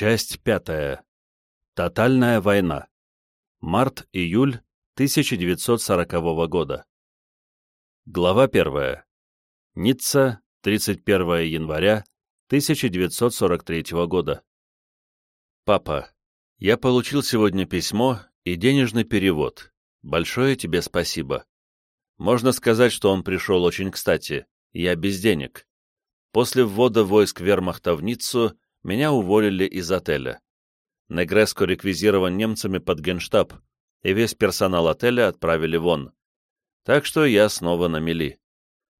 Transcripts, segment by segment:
Часть пятая. Тотальная война. Март-июль 1940 года. Глава первая. Ницца, 31 января 1943 года. Папа, я получил сегодня письмо и денежный перевод. Большое тебе спасибо. Можно сказать, что он пришел очень кстати. Я без денег. После ввода войск вермахта в Ниццу меня уволили из отеля. Негреско реквизирован немцами под генштаб, и весь персонал отеля отправили вон. Так что я снова на мели.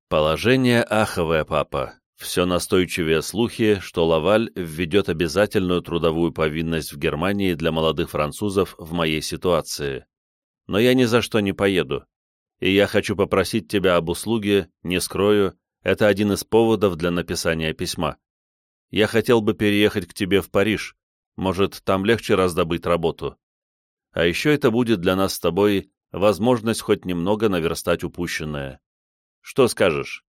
Положение аховое, папа. Все настойчивее слухи, что Лаваль введет обязательную трудовую повинность в Германии для молодых французов в моей ситуации. Но я ни за что не поеду. И я хочу попросить тебя об услуге, не скрою, это один из поводов для написания письма. Я хотел бы переехать к тебе в Париж. Может, там легче раздобыть работу. А еще это будет для нас с тобой возможность хоть немного наверстать упущенное. Что скажешь?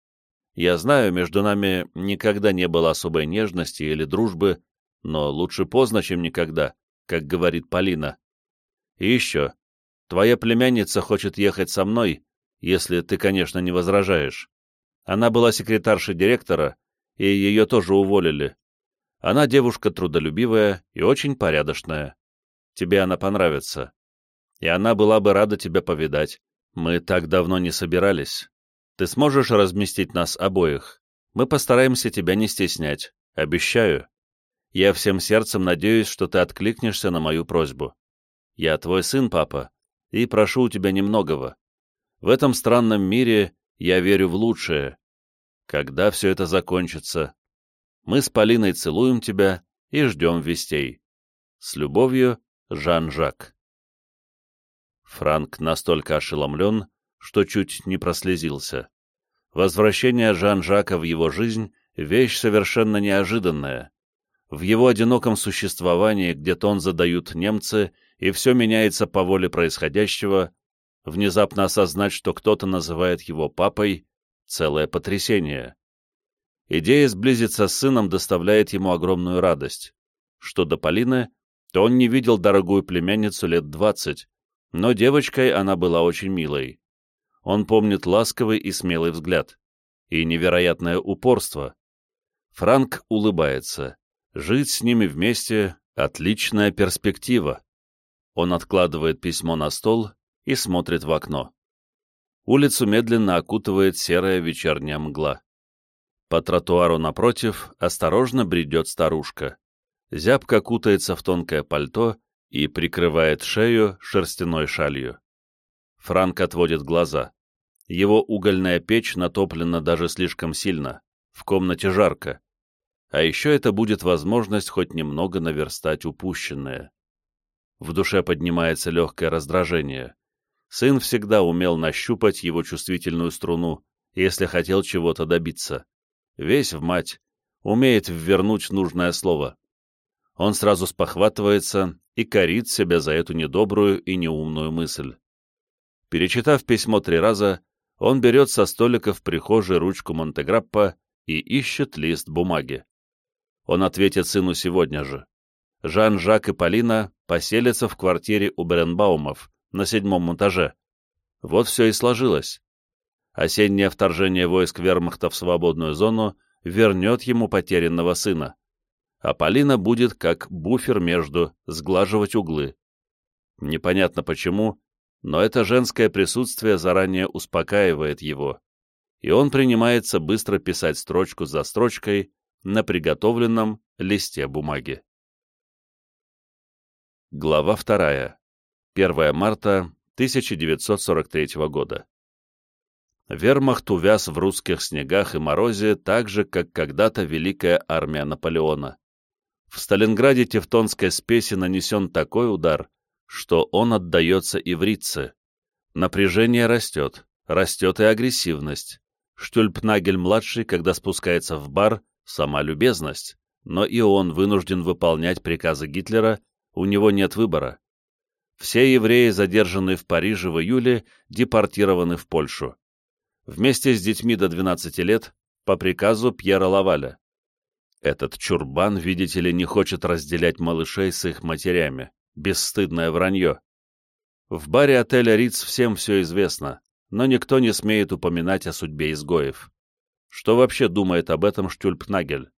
Я знаю, между нами никогда не было особой нежности или дружбы, но лучше поздно, чем никогда, как говорит Полина. И еще, твоя племянница хочет ехать со мной, если ты, конечно, не возражаешь. Она была секретаршей директора, и ее тоже уволили. Она девушка трудолюбивая и очень порядочная. Тебе она понравится. И она была бы рада тебя повидать. Мы так давно не собирались. Ты сможешь разместить нас обоих? Мы постараемся тебя не стеснять. Обещаю. Я всем сердцем надеюсь, что ты откликнешься на мою просьбу. Я твой сын, папа, и прошу у тебя немногого. В этом странном мире я верю в лучшее, когда все это закончится. Мы с Полиной целуем тебя и ждем вестей. С любовью, Жан-Жак. Франк настолько ошеломлен, что чуть не прослезился. Возвращение Жан-Жака в его жизнь — вещь совершенно неожиданная. В его одиноком существовании, где тон задают немцы, и все меняется по воле происходящего, внезапно осознать, что кто-то называет его папой, целое потрясение. Идея сблизиться с сыном доставляет ему огромную радость. Что до Полины, то он не видел дорогую племянницу лет двадцать, но девочкой она была очень милой. Он помнит ласковый и смелый взгляд. И невероятное упорство. Франк улыбается. Жить с ними вместе — отличная перспектива. Он откладывает письмо на стол и смотрит в окно улицу медленно окутывает серая вечерняя мгла. По тротуару напротив осторожно бредет старушка. Зябко кутается в тонкое пальто и прикрывает шею шерстяной шалью. Франк отводит глаза. Его угольная печь натоплена даже слишком сильно, в комнате жарко. А еще это будет возможность хоть немного наверстать упущенное. В душе поднимается легкое раздражение. Сын всегда умел нащупать его чувствительную струну, если хотел чего-то добиться. Весь в мать, умеет ввернуть нужное слово. Он сразу спохватывается и корит себя за эту недобрую и неумную мысль. Перечитав письмо три раза, он берет со столика в прихожей ручку Монтеграппа и ищет лист бумаги. Он ответит сыну сегодня же. Жан-Жак и Полина поселятся в квартире у Беренбаумов, на седьмом этаже. Вот все и сложилось. Осеннее вторжение войск вермахта в свободную зону вернет ему потерянного сына. А Полина будет как буфер между, сглаживать углы. Непонятно почему, но это женское присутствие заранее успокаивает его, и он принимается быстро писать строчку за строчкой на приготовленном листе бумаги. Глава вторая. 1 марта 1943 года. Вермахт увяз в русских снегах и морозе так же, как когда-то Великая армия Наполеона. В Сталинграде Тевтонской спеси нанесен такой удар, что он отдается и в Рице. Напряжение растет, растет и агрессивность. Штюльпнагель-младший, когда спускается в бар, сама любезность, но и он вынужден выполнять приказы Гитлера, у него нет выбора. Все евреи, задержанные в Париже в июле, депортированы в Польшу. Вместе с детьми до 12 лет по приказу Пьера Лаваля. Этот чурбан, видите ли, не хочет разделять малышей с их матерями. Бесстыдное вранье. В баре отеля Риц всем все известно, но никто не смеет упоминать о судьбе изгоев. Что вообще думает об этом Штюльпнагель?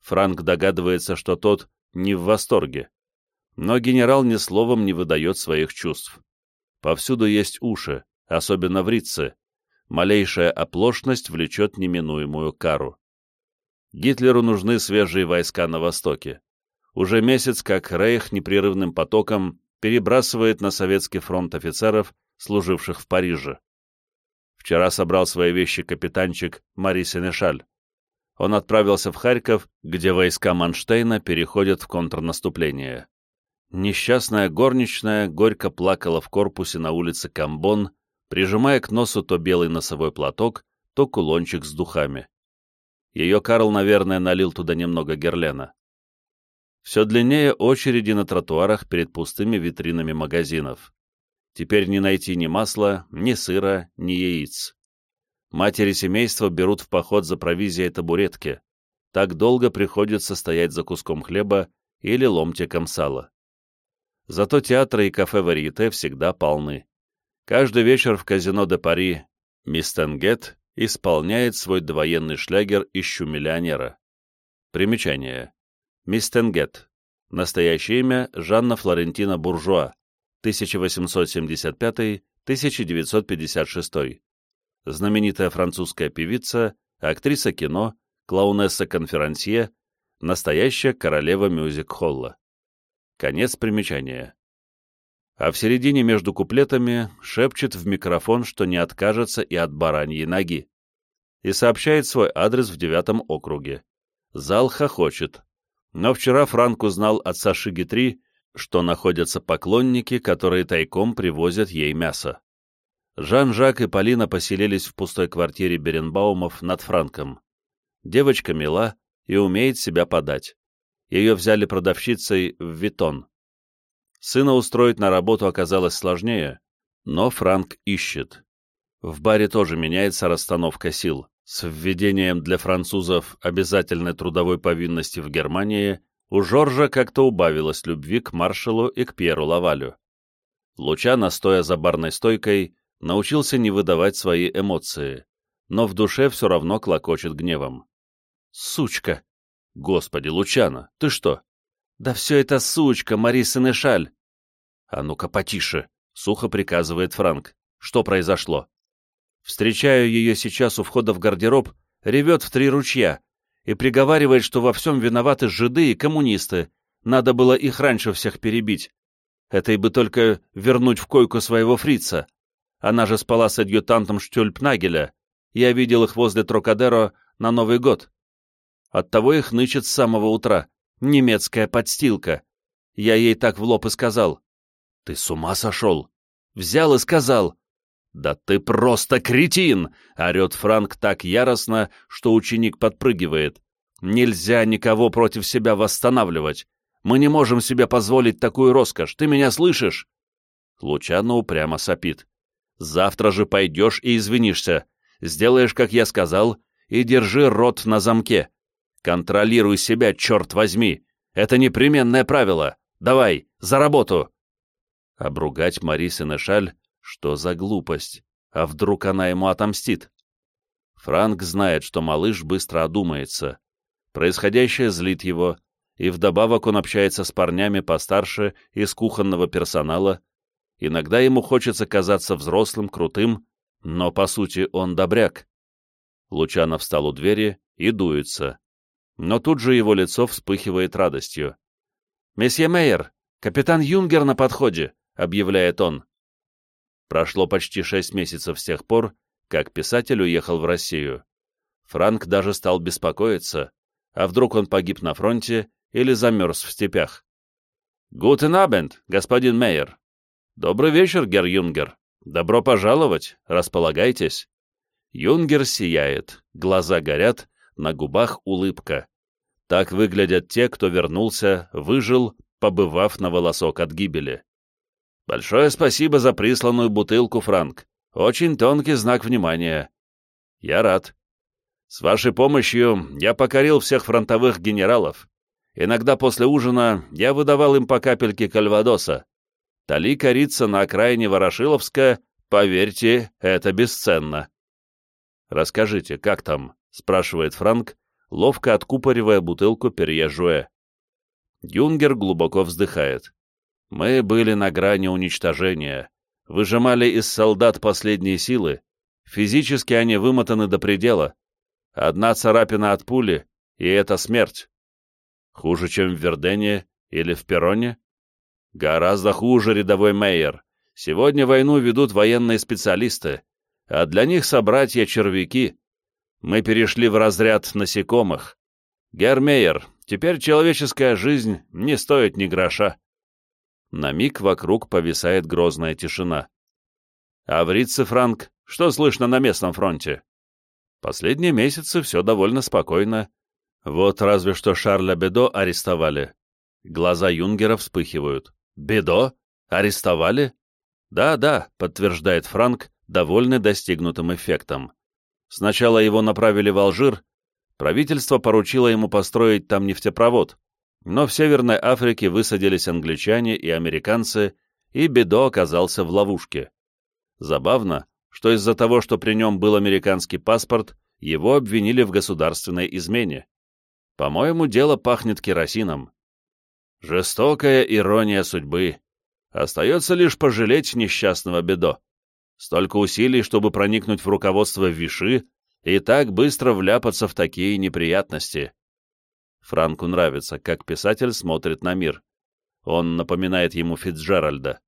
Франк догадывается, что тот не в восторге. Но генерал ни словом не выдает своих чувств. Повсюду есть уши, особенно в Рице. Малейшая оплошность влечет неминуемую кару. Гитлеру нужны свежие войска на Востоке. Уже месяц как Рейх непрерывным потоком перебрасывает на советский фронт офицеров, служивших в Париже. Вчера собрал свои вещи капитанчик Мари Сенешаль. Он отправился в Харьков, где войска Манштейна переходят в контрнаступление. Несчастная горничная горько плакала в корпусе на улице Камбон, прижимая к носу то белый носовой платок, то кулончик с духами. Ее Карл, наверное, налил туда немного герлена. Все длиннее очереди на тротуарах перед пустыми витринами магазинов. Теперь не найти ни масла, ни сыра, ни яиц. Матери семейства берут в поход за провизией табуретки. Так долго приходится стоять за куском хлеба или ломтиком сала. Зато театры и кафе Варьете всегда полны. Каждый вечер в казино де Пари Мистенгет исполняет свой довоенный шлягер «Ищу миллионера». Примечание. Мистенгет. Настоящее имя Жанна Флорентина Буржуа, 1875-1956. Знаменитая французская певица, актриса кино, клоунесса-конферансье, настоящая королева мюзик-холла. Конец примечания. А в середине между куплетами шепчет в микрофон, что не откажется и от бараньей ноги. И сообщает свой адрес в девятом округе. Зал хохочет. Но вчера Франк узнал от Саши Гитри, что находятся поклонники, которые тайком привозят ей мясо. Жан-Жак и Полина поселились в пустой квартире Беренбаумов над Франком. Девочка мила и умеет себя подать ее взяли продавщицей в Витон. Сына устроить на работу оказалось сложнее, но Франк ищет. В баре тоже меняется расстановка сил. С введением для французов обязательной трудовой повинности в Германии у Жоржа как-то убавилось любви к маршалу и к Пьеру Лавалю. Лучано, стоя за барной стойкой, научился не выдавать свои эмоции, но в душе все равно клокочет гневом. «Сучка!» Господи, Лучано, ты что? Да все это сучка, Мариса Нешаль. А ну-ка потише, сухо приказывает Франк. Что произошло? Встречаю ее сейчас у входа в гардероб, ревет в три ручья и приговаривает, что во всем виноваты жиды и коммунисты. Надо было их раньше всех перебить. Этой бы только вернуть в койку своего фрица. Она же спала с адъютантом Штюльпнагеля. Я видел их возле Трокадеро на Новый год. Оттого их нычет с самого утра. Немецкая подстилка. Я ей так в лоб и сказал. Ты с ума сошел? Взял и сказал. Да ты просто кретин! Орет Франк так яростно, что ученик подпрыгивает. Нельзя никого против себя восстанавливать. Мы не можем себе позволить такую роскошь. Ты меня слышишь? Лучано упрямо сопит. Завтра же пойдешь и извинишься. Сделаешь, как я сказал, и держи рот на замке. Контролируй себя, черт возьми! Это непременное правило! Давай, за работу!» Обругать Мари Сенешаль? Что за глупость? А вдруг она ему отомстит? Франк знает, что малыш быстро одумается. Происходящее злит его, и вдобавок он общается с парнями постарше из кухонного персонала. Иногда ему хочется казаться взрослым, крутым, но, по сути, он добряк. Лучано встал у двери и дуется но тут же его лицо вспыхивает радостью. «Месье Мейер, капитан Юнгер на подходе», — объявляет он. Прошло почти шесть месяцев с тех пор, как писатель уехал в Россию. Франк даже стал беспокоиться, а вдруг он погиб на фронте или замерз в степях. «Guten Abend, господин Мейер!» «Добрый вечер, герр Юнгер! Добро пожаловать, располагайтесь!» Юнгер сияет, глаза горят, на губах улыбка. Так выглядят те, кто вернулся, выжил, побывав на волосок от гибели. Большое спасибо за присланную бутылку, Франк. Очень тонкий знак внимания. Я рад. С вашей помощью я покорил всех фронтовых генералов. Иногда после ужина я выдавал им по капельке кальвадоса. Тали корица на окраине Ворошиловска, поверьте, это бесценно. «Расскажите, как там?» — спрашивает Франк, ловко откупоривая бутылку перье Юнгер глубоко вздыхает. «Мы были на грани уничтожения, выжимали из солдат последние силы, физически они вымотаны до предела. Одна царапина от пули, и это смерть. Хуже, чем в Вердене или в Перроне? Гораздо хуже, рядовой Мейер. Сегодня войну ведут военные специалисты, а для них собратья-червяки. Мы перешли в разряд насекомых. Гермейер, теперь человеческая жизнь не стоит ни гроша. На миг вокруг повисает грозная тишина. А в Ритце, Франк, что слышно на местном фронте? Последние месяцы все довольно спокойно. Вот разве что Шарля Бедо арестовали. Глаза Юнгера вспыхивают. «Бедо? Арестовали?» «Да-да», — подтверждает Франк, довольный достигнутым эффектом. Сначала его направили в Алжир, правительство поручило ему построить там нефтепровод, но в Северной Африке высадились англичане и американцы, и Бедо оказался в ловушке. Забавно, что из-за того, что при нем был американский паспорт, его обвинили в государственной измене. По-моему, дело пахнет керосином. Жестокая ирония судьбы. Остается лишь пожалеть несчастного Бедо. Столько усилий, чтобы проникнуть в руководство Виши и так быстро вляпаться в такие неприятности. Франку нравится, как писатель смотрит на мир. Он напоминает ему Фицджеральда.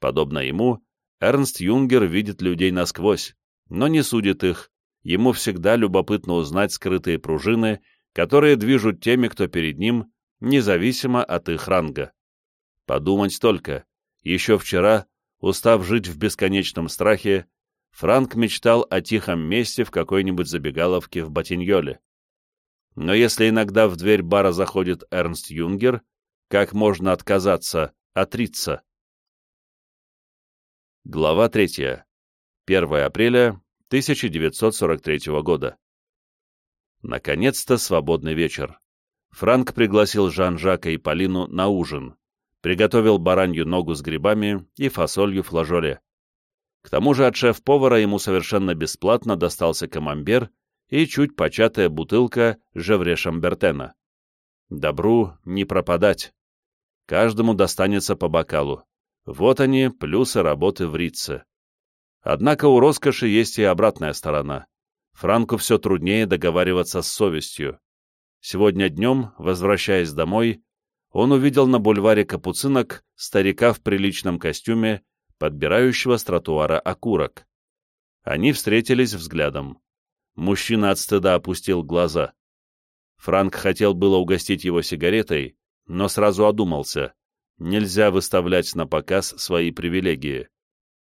Подобно ему, Эрнст Юнгер видит людей насквозь, но не судит их. Ему всегда любопытно узнать скрытые пружины, которые движут теми, кто перед ним, независимо от их ранга. Подумать только, еще вчера Устав жить в бесконечном страхе, Франк мечтал о тихом месте в какой-нибудь забегаловке в Батиньоле. Но если иногда в дверь бара заходит Эрнст Юнгер, как можно отказаться, отриться? Глава 3. 1 апреля 1943 года. Наконец-то свободный вечер. Франк пригласил Жан-Жака и Полину на ужин приготовил баранью ногу с грибами и фасолью флажоле. К тому же от шеф-повара ему совершенно бесплатно достался камамбер и чуть початая бутылка Жевре Шамбертена. Добру не пропадать. Каждому достанется по бокалу. Вот они, плюсы работы в Ритце. Однако у роскоши есть и обратная сторона. Франку все труднее договариваться с совестью. Сегодня днем, возвращаясь домой, он увидел на бульваре Капуцинок старика в приличном костюме, подбирающего с тротуара окурок. Они встретились взглядом. Мужчина от стыда опустил глаза. Франк хотел было угостить его сигаретой, но сразу одумался. Нельзя выставлять на показ свои привилегии.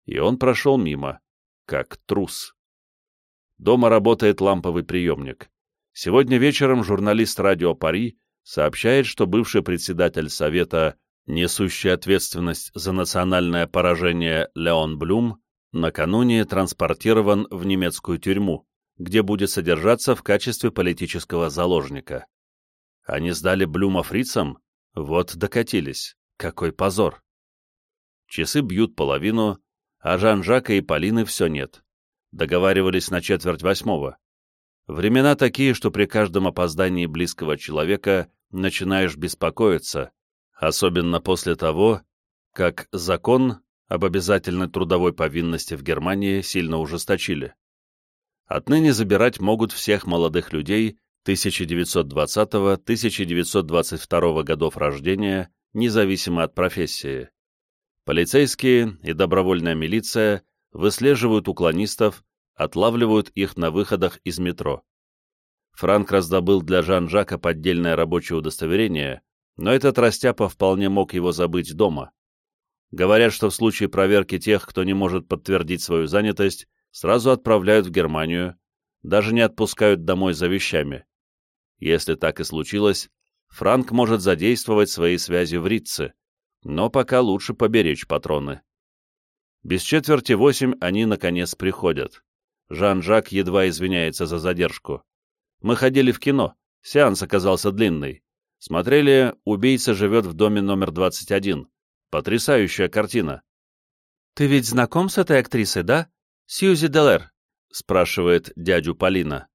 И он прошел мимо, как трус. Дома работает ламповый приемник. Сегодня вечером журналист радио «Пари» сообщает, что бывший председатель Совета, несущий ответственность за национальное поражение Леон Блюм, накануне транспортирован в немецкую тюрьму, где будет содержаться в качестве политического заложника. Они сдали Блюма фрицам? Вот докатились. Какой позор! Часы бьют половину, а Жан-Жака и Полины все нет. Договаривались на четверть восьмого. Времена такие, что при каждом опоздании близкого человека начинаешь беспокоиться, особенно после того, как закон об обязательной трудовой повинности в Германии сильно ужесточили. Отныне забирать могут всех молодых людей 1920-1922 годов рождения, независимо от профессии. Полицейские и добровольная милиция выслеживают уклонистов, отлавливают их на выходах из метро. Франк раздобыл для Жан-Жака поддельное рабочее удостоверение, но этот растяпа вполне мог его забыть дома. Говорят, что в случае проверки тех, кто не может подтвердить свою занятость, сразу отправляют в Германию, даже не отпускают домой за вещами. Если так и случилось, Франк может задействовать свои связи в Ритце, но пока лучше поберечь патроны. Без четверти восемь они, наконец, приходят. Жан-Жак едва извиняется за задержку. «Мы ходили в кино. Сеанс оказался длинный. Смотрели «Убийца живет в доме номер 21». Потрясающая картина. «Ты ведь знаком с этой актрисой, да? Сьюзи Делер?» — спрашивает дядю Полина.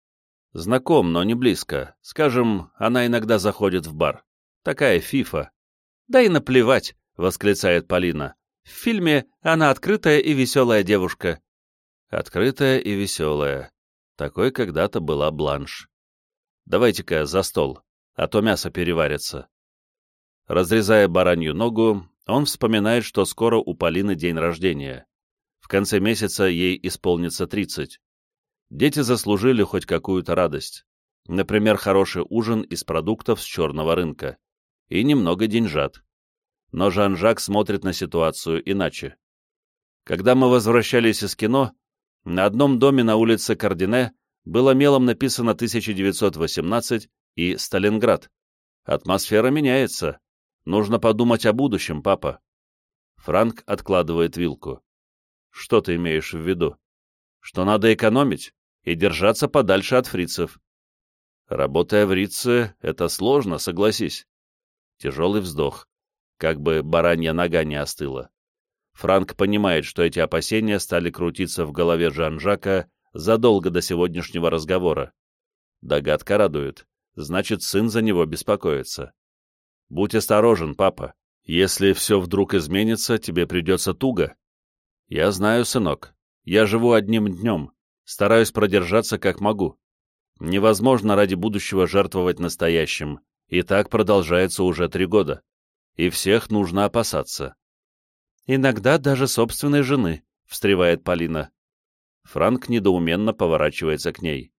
«Знаком, но не близко. Скажем, она иногда заходит в бар. Такая фифа». «Да и наплевать», — восклицает Полина. «В фильме она открытая и веселая девушка». «Открытая и веселая. Такой когда-то была Бланш. Давайте-ка за стол, а то мясо переварится». Разрезая баранью ногу, он вспоминает, что скоро у Полины день рождения. В конце месяца ей исполнится 30. Дети заслужили хоть какую-то радость. Например, хороший ужин из продуктов с черного рынка. И немного деньжат. Но Жан-Жак смотрит на ситуацию иначе. Когда мы возвращались из кино, на одном доме на улице Кардине было мелом написано 1918 и Сталинград. Атмосфера меняется. Нужно подумать о будущем, папа. Франк откладывает вилку. Что ты имеешь в виду? Что надо экономить и держаться подальше от фрицев. Работая в Рице, это сложно, согласись. Тяжелый вздох, как бы баранья нога не остыла. Франк понимает, что эти опасения стали крутиться в голове Жан-Жака задолго до сегодняшнего разговора. Догадка радует, значит, сын за него беспокоится. Будь осторожен, папа. Если все вдруг изменится, тебе придется туго. Я знаю, сынок. Я живу одним днем. Стараюсь продержаться как могу. Невозможно ради будущего жертвовать настоящим. И так продолжается уже три года. И всех нужно опасаться. Иногда даже собственной жены, — встревает Полина. Франк недоуменно поворачивается к ней.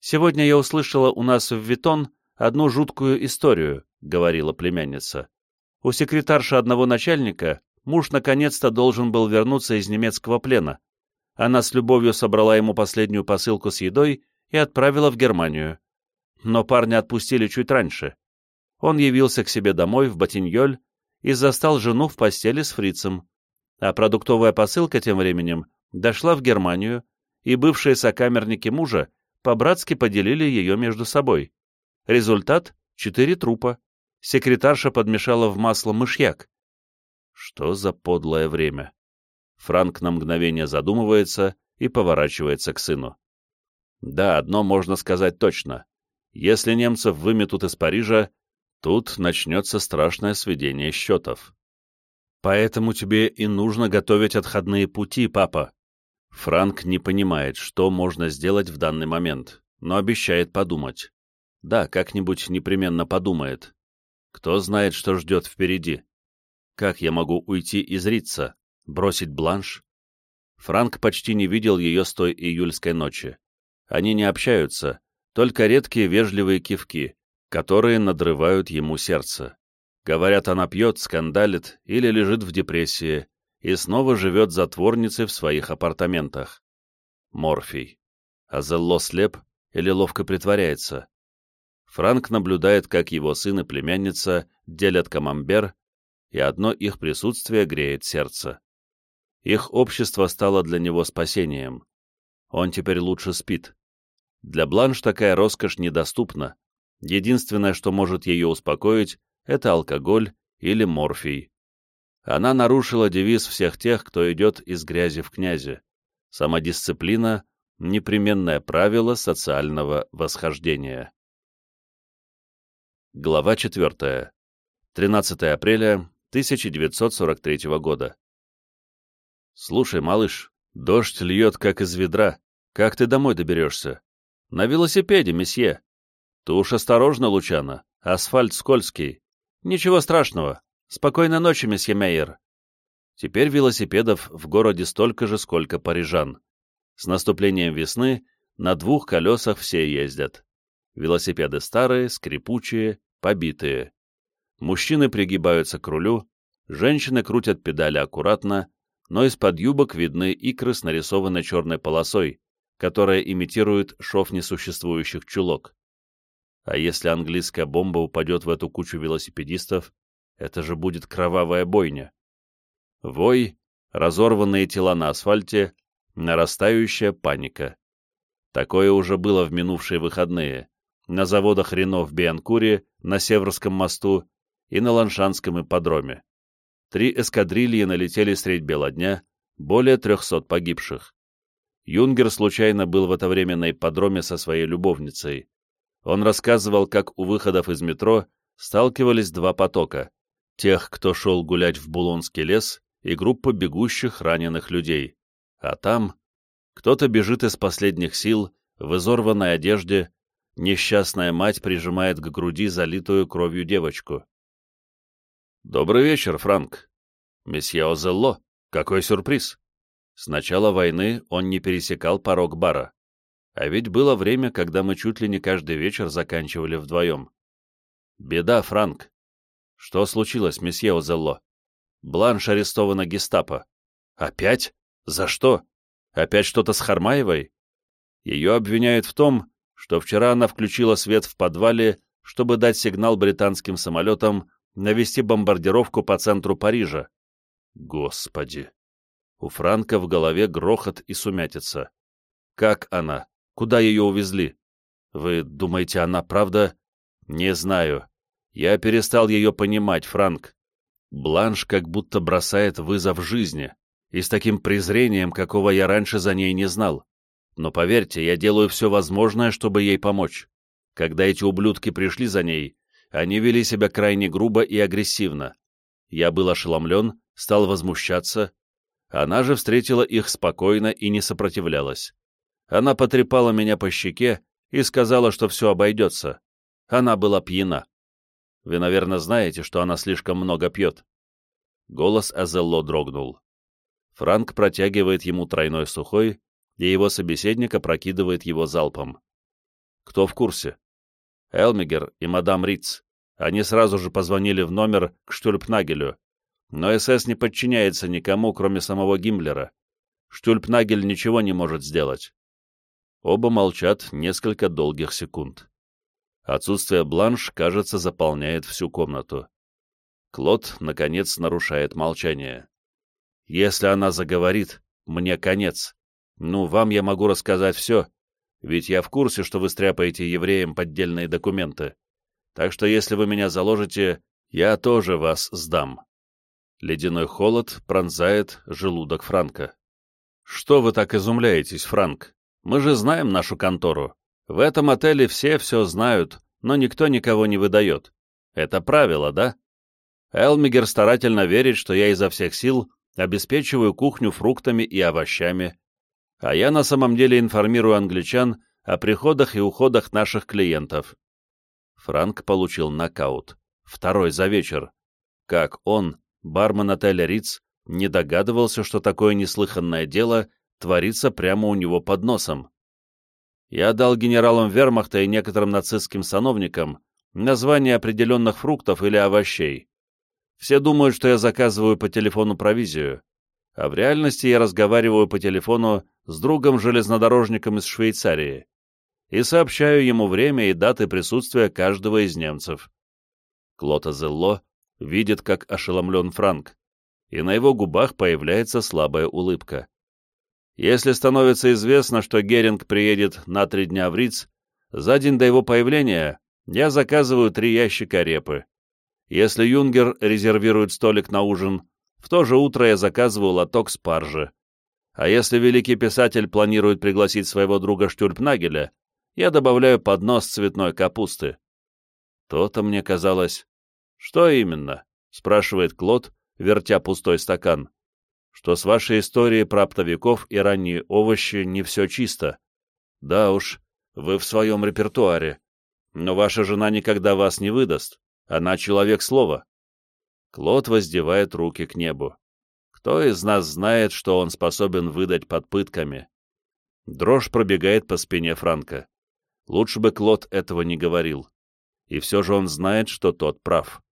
Сегодня я услышала у нас в Витон одну жуткую историю. — говорила племянница. У секретарши одного начальника муж наконец-то должен был вернуться из немецкого плена. Она с любовью собрала ему последнюю посылку с едой и отправила в Германию. Но парня отпустили чуть раньше. Он явился к себе домой в Батиньоль и застал жену в постели с фрицем. А продуктовая посылка тем временем дошла в Германию, и бывшие сокамерники мужа по-братски поделили ее между собой. Результат — четыре трупа секретарша подмешала в масло мышьяк. Что за подлое время? Франк на мгновение задумывается и поворачивается к сыну. Да, одно можно сказать точно. Если немцев выметут из Парижа, тут начнется страшное сведение счетов. Поэтому тебе и нужно готовить отходные пути, папа. Франк не понимает, что можно сделать в данный момент, но обещает подумать. Да, как-нибудь непременно подумает. Кто знает, что ждет впереди? Как я могу уйти из Рица? Бросить бланш? Франк почти не видел ее с той июльской ночи. Они не общаются, только редкие вежливые кивки, которые надрывают ему сердце. Говорят, она пьет, скандалит или лежит в депрессии и снова живет затворницей в своих апартаментах. Морфий. А Зелло слеп или ловко притворяется? Франк наблюдает, как его сын и племянница делят камамбер, и одно их присутствие греет сердце. Их общество стало для него спасением. Он теперь лучше спит. Для Бланш такая роскошь недоступна. Единственное, что может ее успокоить, это алкоголь или морфий. Она нарушила девиз всех тех, кто идет из грязи в князи. Самодисциплина — непременное правило социального восхождения. Глава 4. 13 апреля 1943 года. «Слушай, малыш, дождь льет как из ведра. Как ты домой доберешься?» «На велосипеде, месье». «Ты уж осторожно, Лучана. Асфальт скользкий. Ничего страшного. Спокойной ночи, месье Мейер». Теперь велосипедов в городе столько же, сколько парижан. С наступлением весны на двух колесах все ездят. Велосипеды старые, скрипучие, побитые. Мужчины пригибаются к рулю, женщины крутят педали аккуратно, но из-под юбок видны икры с нарисованной черной полосой, которая имитирует шов несуществующих чулок. А если английская бомба упадет в эту кучу велосипедистов, это же будет кровавая бойня. Вой, разорванные тела на асфальте, нарастающая паника. Такое уже было в минувшие выходные, на заводах Рено в Бианкуре, на Северском мосту и на Ланшанском ипподроме. Три эскадрильи налетели средь бела дня, более трехсот погибших. Юнгер случайно был в это время на ипподроме со своей любовницей. Он рассказывал, как у выходов из метро сталкивались два потока — тех, кто шел гулять в Булонский лес, и группа бегущих раненых людей. А там кто-то бежит из последних сил, в изорванной одежде, несчастная мать прижимает к груди залитую кровью девочку. «Добрый вечер, Франк. Месье Озелло, какой сюрприз!» С начала войны он не пересекал порог бара. А ведь было время, когда мы чуть ли не каждый вечер заканчивали вдвоем. «Беда, Франк!» «Что случилось, месье Озелло?» «Бланш арестована гестапо». «Опять? За что? Опять что-то с Хармаевой?» Ее обвиняют в том, что вчера она включила свет в подвале, чтобы дать сигнал британским самолетам навести бомбардировку по центру Парижа. Господи! У Франка в голове грохот и сумятица. Как она? Куда ее увезли? Вы думаете, она правда? Не знаю. Я перестал ее понимать, Франк. Бланш как будто бросает вызов жизни, и с таким презрением, какого я раньше за ней не знал. Но поверьте, я делаю все возможное, чтобы ей помочь. Когда эти ублюдки пришли за ней, они вели себя крайне грубо и агрессивно. Я был ошеломлен, стал возмущаться, она же встретила их спокойно и не сопротивлялась. Она потрепала меня по щеке и сказала, что все обойдется. Она была пьяна. Вы, наверное, знаете, что она слишком много пьет. Голос Азелло дрогнул. Франк протягивает ему тройной сухой, и его собеседник опрокидывает его залпом. Кто в курсе? Элмигер и мадам Риц. Они сразу же позвонили в номер к Штюльпнагелю, но СС не подчиняется никому, кроме самого Гиммлера. Штюльпнагель ничего не может сделать. Оба молчат несколько долгих секунд. Отсутствие бланш, кажется, заполняет всю комнату. Клод, наконец, нарушает молчание. «Если она заговорит, мне конец. Ну, вам я могу рассказать все, ведь я в курсе, что вы стряпаете евреям поддельные документы. Так что если вы меня заложите, я тоже вас сдам». Ледяной холод пронзает желудок Франка. «Что вы так изумляетесь, Франк? Мы же знаем нашу контору. В этом отеле все все знают, но никто никого не выдает. Это правило, да? Элмигер старательно верит, что я изо всех сил обеспечиваю кухню фруктами и овощами, а я на самом деле информирую англичан о приходах и уходах наших клиентов. Франк получил нокаут. Второй за вечер. Как он, бармен отеля Риц не догадывался, что такое неслыханное дело творится прямо у него под носом. Я дал генералам вермахта и некоторым нацистским сановникам название определенных фруктов или овощей. Все думают, что я заказываю по телефону провизию, а в реальности я разговариваю по телефону с другом-железнодорожником из Швейцарии и сообщаю ему время и даты присутствия каждого из немцев. Клота Зелло видит, как ошеломлен Франк, и на его губах появляется слабая улыбка. Если становится известно, что Геринг приедет на три дня в Риц, за день до его появления я заказываю три ящика репы. Если Юнгер резервирует столик на ужин, в то же утро я заказываю лоток спаржи. А если великий писатель планирует пригласить своего друга Штюльпнагеля, я добавляю поднос цветной капусты. То-то мне казалось, «Что именно?» — спрашивает Клод, вертя пустой стакан. «Что с вашей историей про оптовиков и ранние овощи не все чисто. Да уж, вы в своем репертуаре. Но ваша жена никогда вас не выдаст. Она человек слова». Клод воздевает руки к небу. Кто из нас знает, что он способен выдать под пытками? Дрожь пробегает по спине Франка. Лучше бы Клод этого не говорил. И все же он знает, что тот прав.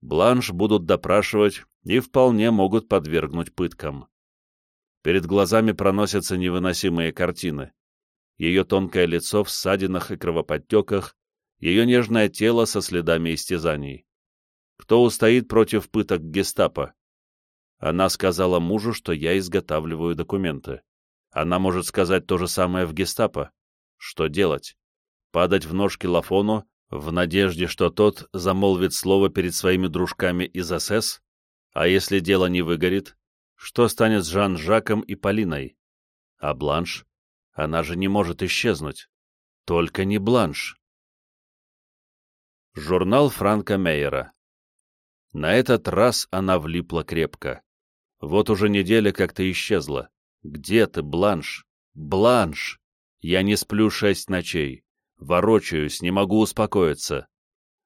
Бланш будут допрашивать и вполне могут подвергнуть пыткам. Перед глазами проносятся невыносимые картины. Ее тонкое лицо в ссадинах и кровоподтеках, ее нежное тело со следами истязаний. Кто устоит против пыток гестапо? Она сказала мужу, что я изготавливаю документы. Она может сказать то же самое в гестапо. Что делать? Падать в ножки Лафону в надежде, что тот замолвит слово перед своими дружками из СС? А если дело не выгорит, что станет с Жан-Жаком и Полиной? А Бланш? Она же не может исчезнуть. Только не Бланш. Журнал Франка Мейера. На этот раз она влипла крепко. Вот уже неделя как то исчезла. Где ты, Бланш? Бланш! Я не сплю шесть ночей. Ворочаюсь, не могу успокоиться.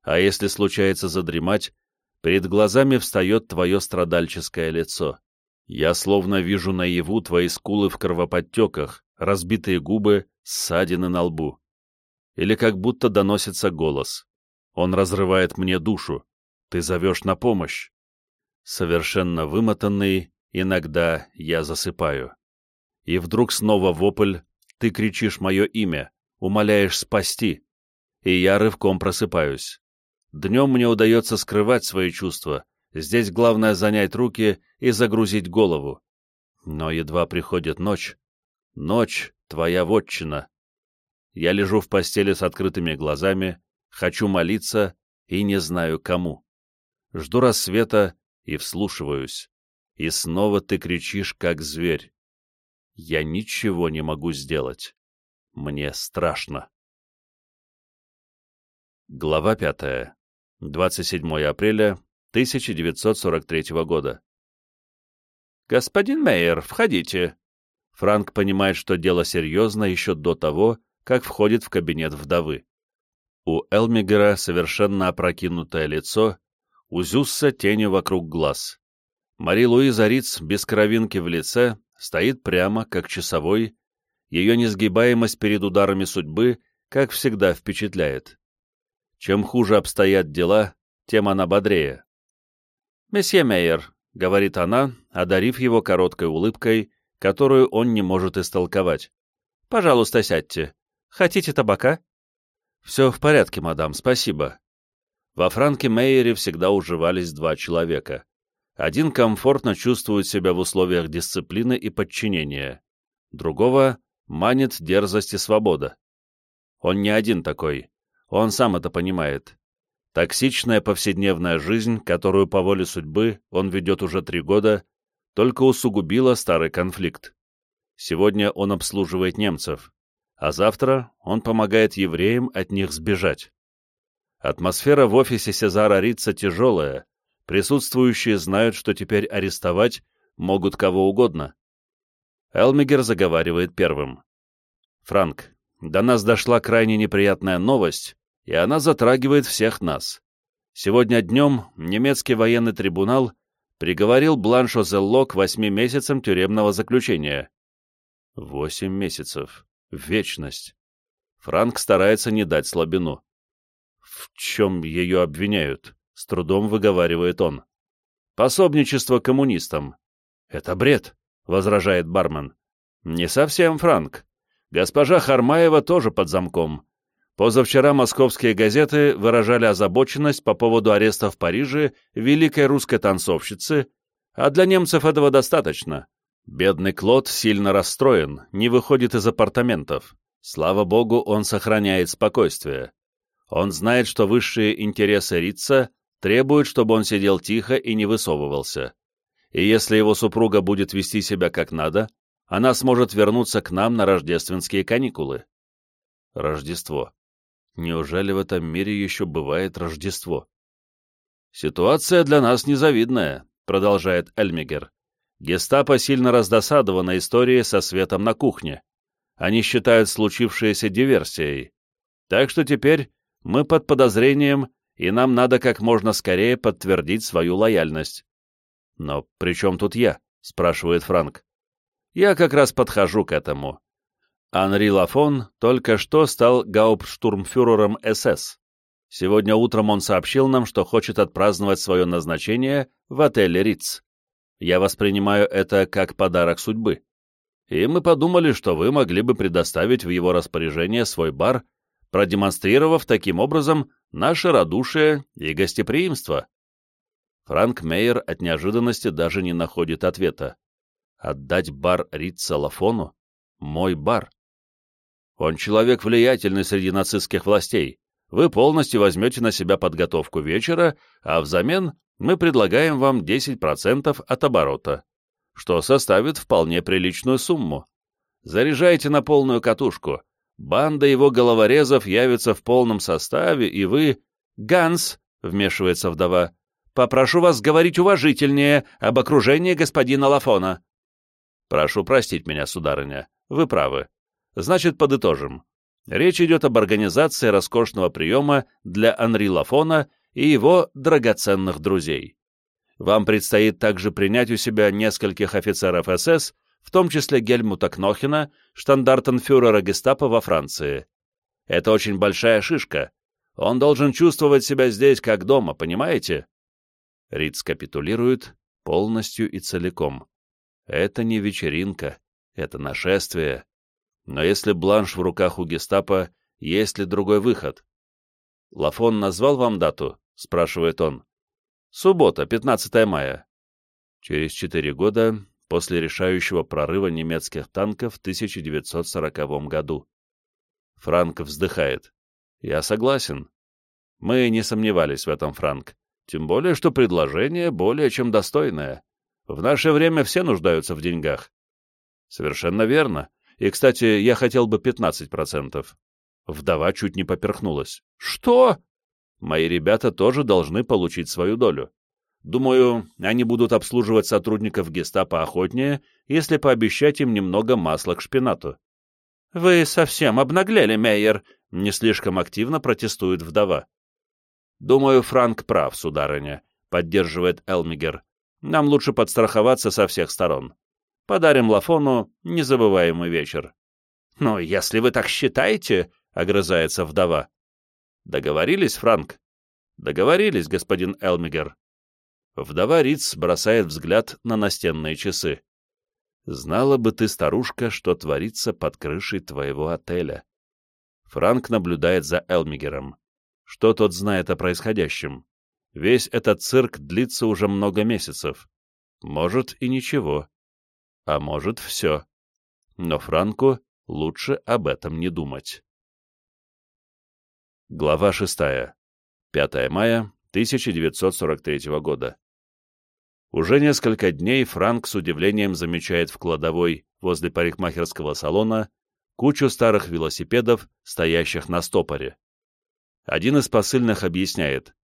А если случается задремать, перед глазами встает твое страдальческое лицо. Я словно вижу наяву твои скулы в кровоподтеках, разбитые губы, ссадины на лбу. Или как будто доносится голос. Он разрывает мне душу. Ты зовешь на помощь. Совершенно вымотанный, иногда я засыпаю. И вдруг снова вопль, ты кричишь мое имя, умоляешь спасти, и я рывком просыпаюсь. Днем мне удается скрывать свои чувства, здесь главное занять руки и загрузить голову. Но едва приходит ночь. Ночь — твоя вотчина. Я лежу в постели с открытыми глазами, хочу молиться и не знаю кому. Жду рассвета и вслушиваюсь. И снова ты кричишь, как зверь. Я ничего не могу сделать. Мне страшно. Глава пятая. 27 апреля 1943 года. «Господин Мейер, входите». Франк понимает, что дело серьезно еще до того, как входит в кабинет вдовы. У Элмигера совершенно опрокинутое лицо, у Зюсса вокруг глаз. Мари-Луиза Риц без кровинки в лице стоит прямо, как часовой, ее несгибаемость перед ударами судьбы, как всегда, впечатляет. Чем хуже обстоят дела, тем она бодрее. «Месье Мейер», — говорит она, одарив его короткой улыбкой, которую он не может истолковать. «Пожалуйста, сядьте. Хотите табака?» «Все в порядке, мадам, спасибо». Во Франке Мейере всегда уживались два человека. Один комфортно чувствует себя в условиях дисциплины и подчинения, другого манит дерзость и свобода. Он не один такой, он сам это понимает. Токсичная повседневная жизнь, которую по воле судьбы он ведет уже три года, только усугубила старый конфликт. Сегодня он обслуживает немцев, а завтра он помогает евреям от них сбежать. Атмосфера в офисе Сезара Рица тяжелая, присутствующие знают, что теперь арестовать могут кого угодно. Элмигер заговаривает первым. «Франк, до нас дошла крайне неприятная новость, и она затрагивает всех нас. Сегодня днем немецкий военный трибунал приговорил Бланшо Зелло к восьми месяцам тюремного заключения. Восемь месяцев. Вечность. Франк старается не дать слабину. В чем ее обвиняют? С трудом выговаривает он. Пособничество коммунистам. Это бред, возражает бармен. Не совсем, Франк. Госпожа Хармаева тоже под замком. Позавчера московские газеты выражали озабоченность по поводу ареста в Париже великой русской танцовщицы, а для немцев этого достаточно. Бедный Клод сильно расстроен, не выходит из апартаментов. Слава богу, он сохраняет спокойствие. Он знает, что высшие интересы Рица требует, чтобы он сидел тихо и не высовывался. И если его супруга будет вести себя как надо, она сможет вернуться к нам на рождественские каникулы. Рождество. Неужели в этом мире еще бывает Рождество? Ситуация для нас незавидная, продолжает Эльмигер. Гестапо сильно раздосадовано историей со светом на кухне. Они считают случившееся диверсией. Так что теперь мы под подозрением и нам надо как можно скорее подтвердить свою лояльность. «Но при чем тут я?» — спрашивает Франк. «Я как раз подхожу к этому. Анри Лафон только что стал гауптштурмфюрером СС. Сегодня утром он сообщил нам, что хочет отпраздновать свое назначение в отеле Риц. Я воспринимаю это как подарок судьбы. И мы подумали, что вы могли бы предоставить в его распоряжение свой бар, продемонстрировав таким образом наше радушие и гостеприимство. Франк Мейер от неожиданности даже не находит ответа. Отдать бар Рица Лафону? Мой бар. Он человек влиятельный среди нацистских властей. Вы полностью возьмете на себя подготовку вечера, а взамен мы предлагаем вам 10% от оборота, что составит вполне приличную сумму. Заряжайте на полную катушку. Банда его головорезов явится в полном составе, и вы... «Ганс», — вмешивается вдова, — «попрошу вас говорить уважительнее об окружении господина Лафона». «Прошу простить меня, сударыня, вы правы. Значит, подытожим. Речь идет об организации роскошного приема для Анри Лафона и его драгоценных друзей. Вам предстоит также принять у себя нескольких офицеров СС, в том числе Гельмута Кнохина, штандартенфюрера гестапо во Франции. Это очень большая шишка. Он должен чувствовать себя здесь как дома, понимаете? Риц капитулирует полностью и целиком. Это не вечеринка, это нашествие. Но если бланш в руках у гестапо, есть ли другой выход? Лафон назвал вам дату? спрашивает он. Суббота, 15 мая. Через четыре года после решающего прорыва немецких танков в 1940 году. Франк вздыхает. Я согласен. Мы не сомневались в этом, Франк. Тем более, что предложение более чем достойное. В наше время все нуждаются в деньгах. Совершенно верно. И, кстати, я хотел бы 15%. Вдова чуть не поперхнулась. Что? Мои ребята тоже должны получить свою долю. Думаю, они будут обслуживать сотрудников гестапо охотнее, если пообещать им немного масла к шпинату. «Вы совсем обнаглели, Мейер!» — не слишком активно протестует вдова. «Думаю, Франк прав, сударыня», — поддерживает Элмигер. «Нам лучше подстраховаться со всех сторон. Подарим Лафону незабываемый вечер». «Но если вы так считаете», — огрызается вдова. «Договорились, Франк?» «Договорились, господин Элмигер». Вдова Риц бросает взгляд на настенные часы. «Знала бы ты, старушка, что творится под крышей твоего отеля». Франк наблюдает за Элмигером. Что тот знает о происходящем? Весь этот цирк длится уже много месяцев. Может и ничего а может все. Но Франку лучше об этом не думать. Глава 6. 5 мая 1943 года. Уже несколько дней Франк с удивлением замечает в кладовой возле парикмахерского салона кучу старых велосипедов, стоящих на стопоре. Один из посыльных объясняет.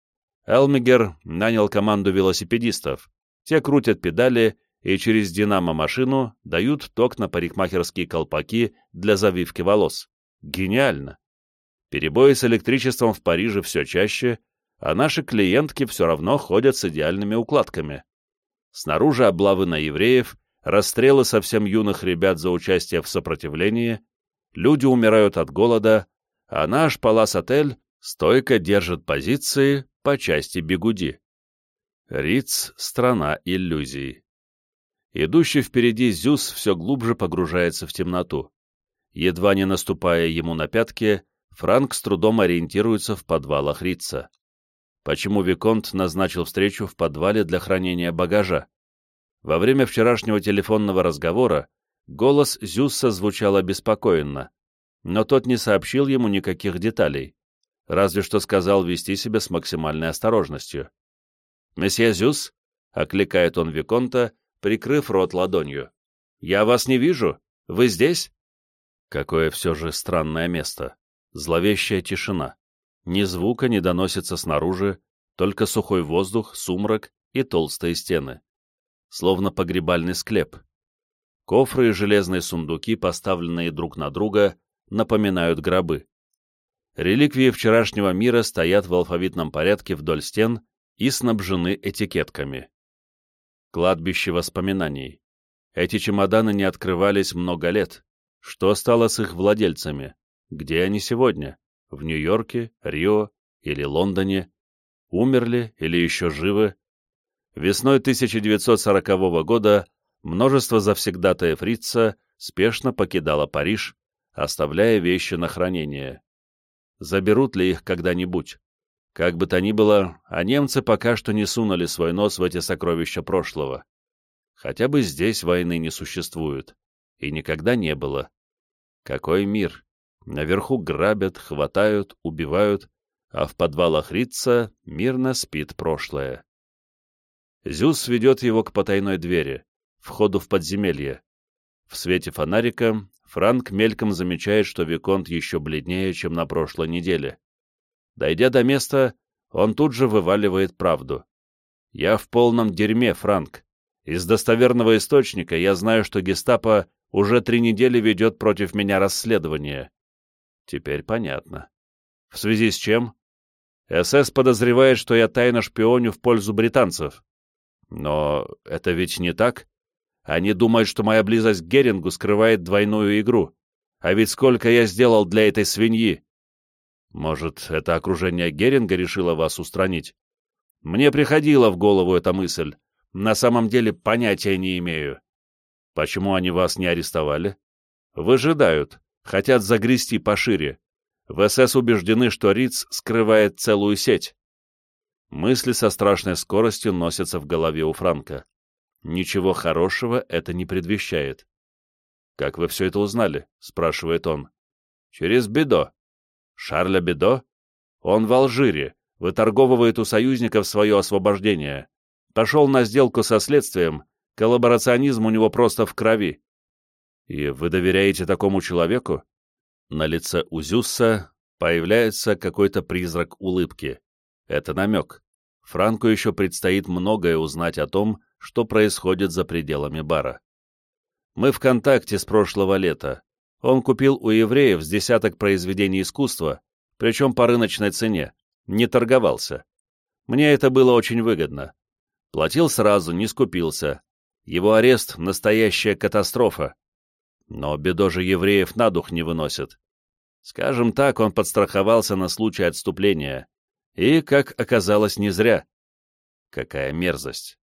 Элмигер нанял команду велосипедистов. Те крутят педали и через динамо-машину дают ток на парикмахерские колпаки для завивки волос. Гениально! Перебои с электричеством в Париже все чаще, а наши клиентки все равно ходят с идеальными укладками. Снаружи облавы на евреев, расстрелы совсем юных ребят за участие в сопротивлении, люди умирают от голода, а наш палас-отель стойко держит позиции по части бегуди. Риц — страна иллюзий. Идущий впереди Зюс все глубже погружается в темноту. Едва не наступая ему на пятки, Франк с трудом ориентируется в подвалах Рица. Почему Виконт назначил встречу в подвале для хранения багажа? Во время вчерашнего телефонного разговора голос Зюсса звучал обеспокоенно, но тот не сообщил ему никаких деталей, разве что сказал вести себя с максимальной осторожностью. «Месье Зюс?» — окликает он Виконта, прикрыв рот ладонью. «Я вас не вижу. Вы здесь?» Какое все же странное место. Зловещая тишина. Ни звука не доносится снаружи, только сухой воздух, сумрак и толстые стены. Словно погребальный склеп. Кофры и железные сундуки, поставленные друг на друга, напоминают гробы. Реликвии вчерашнего мира стоят в алфавитном порядке вдоль стен и снабжены этикетками. Кладбище воспоминаний. Эти чемоданы не открывались много лет. Что стало с их владельцами? Где они сегодня? В Нью-Йорке, Рио или Лондоне? Умерли или еще живы? Весной 1940 года множество завсегдатаев Рица спешно покидало Париж, оставляя вещи на хранение. Заберут ли их когда-нибудь? Как бы то ни было, а немцы пока что не сунули свой нос в эти сокровища прошлого. Хотя бы здесь войны не существует. И никогда не было. Какой мир! Наверху грабят, хватают, убивают, а в подвалах Рица мирно спит прошлое. Зюс ведет его к потайной двери, входу в подземелье. В свете фонарика Франк мельком замечает, что Виконт еще бледнее, чем на прошлой неделе. Дойдя до места, он тут же вываливает правду. «Я в полном дерьме, Франк. Из достоверного источника я знаю, что гестапо уже три недели ведет против меня расследование. Теперь понятно. В связи с чем? СС подозревает, что я тайно шпионю в пользу британцев. Но это ведь не так. Они думают, что моя близость к Герингу скрывает двойную игру. А ведь сколько я сделал для этой свиньи. Может, это окружение Геринга решило вас устранить? Мне приходила в голову эта мысль. На самом деле понятия не имею. Почему они вас не арестовали? Выжидают. Хотят загрести пошире. В СС убеждены, что Риц скрывает целую сеть. Мысли со страшной скоростью носятся в голове у Франка. Ничего хорошего это не предвещает. «Как вы все это узнали?» — спрашивает он. «Через Бедо». «Шарля Бедо?» «Он в Алжире, выторговывает у союзников свое освобождение. Пошел на сделку со следствием, коллаборационизм у него просто в крови. «И вы доверяете такому человеку?» На лице Узюса появляется какой-то призрак улыбки. Это намек. Франку еще предстоит многое узнать о том, что происходит за пределами бара. Мы в контакте с прошлого лета. Он купил у евреев с десяток произведений искусства, причем по рыночной цене, не торговался. Мне это было очень выгодно. Платил сразу, не скупился. Его арест — настоящая катастрофа. Но бедо же евреев на дух не выносит. Скажем так, он подстраховался на случай отступления. И, как оказалось, не зря. Какая мерзость.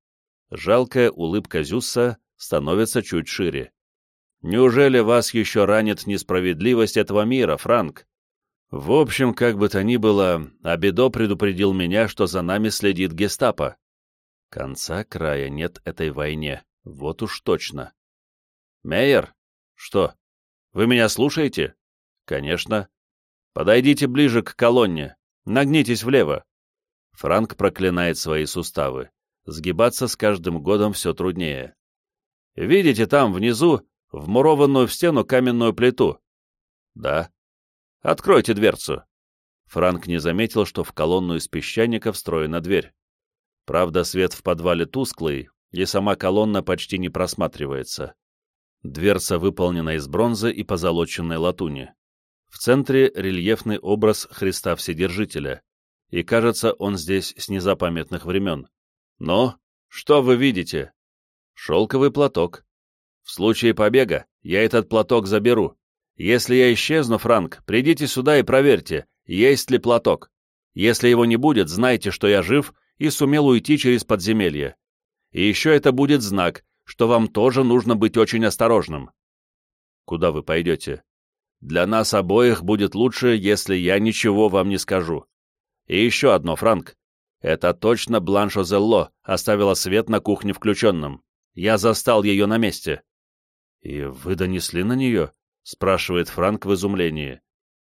Жалкая улыбка Зюсса становится чуть шире. Неужели вас еще ранит несправедливость этого мира, Франк? В общем, как бы то ни было, Абедо предупредил меня, что за нами следит гестапо. Конца края нет этой войне, вот уж точно. Мейер, «Что? Вы меня слушаете?» «Конечно». «Подойдите ближе к колонне. Нагнитесь влево». Франк проклинает свои суставы. Сгибаться с каждым годом все труднее. «Видите там, внизу, вмурованную в стену каменную плиту?» «Да». «Откройте дверцу». Франк не заметил, что в колонну из песчаника встроена дверь. Правда, свет в подвале тусклый, и сама колонна почти не просматривается. Дверца выполнена из бронзы и позолоченной латуни. В центре рельефный образ Христа Вседержителя, и кажется, он здесь с незапамятных времен. Но что вы видите? Шелковый платок. В случае побега я этот платок заберу. Если я исчезну, Франк, придите сюда и проверьте, есть ли платок. Если его не будет, знайте, что я жив и сумел уйти через подземелье. И еще это будет знак, что вам тоже нужно быть очень осторожным. Куда вы пойдете? Для нас обоих будет лучше, если я ничего вам не скажу. И еще одно, Франк. Это точно Бланшо Зелло оставила свет на кухне включенным. Я застал ее на месте. «И вы донесли на нее?» — спрашивает Франк в изумлении.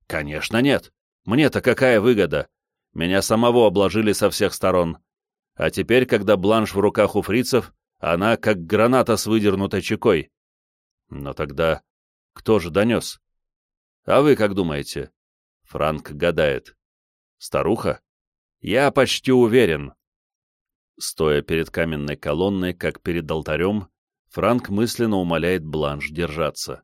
«Конечно нет. Мне-то какая выгода? Меня самого обложили со всех сторон. А теперь, когда бланш в руках у фрицев, она как граната с выдернутой чекой. Но тогда кто же донес? А вы как думаете? Франк гадает. Старуха? Я почти уверен. Стоя перед каменной колонной, как перед алтарем, Франк мысленно умоляет Бланш держаться.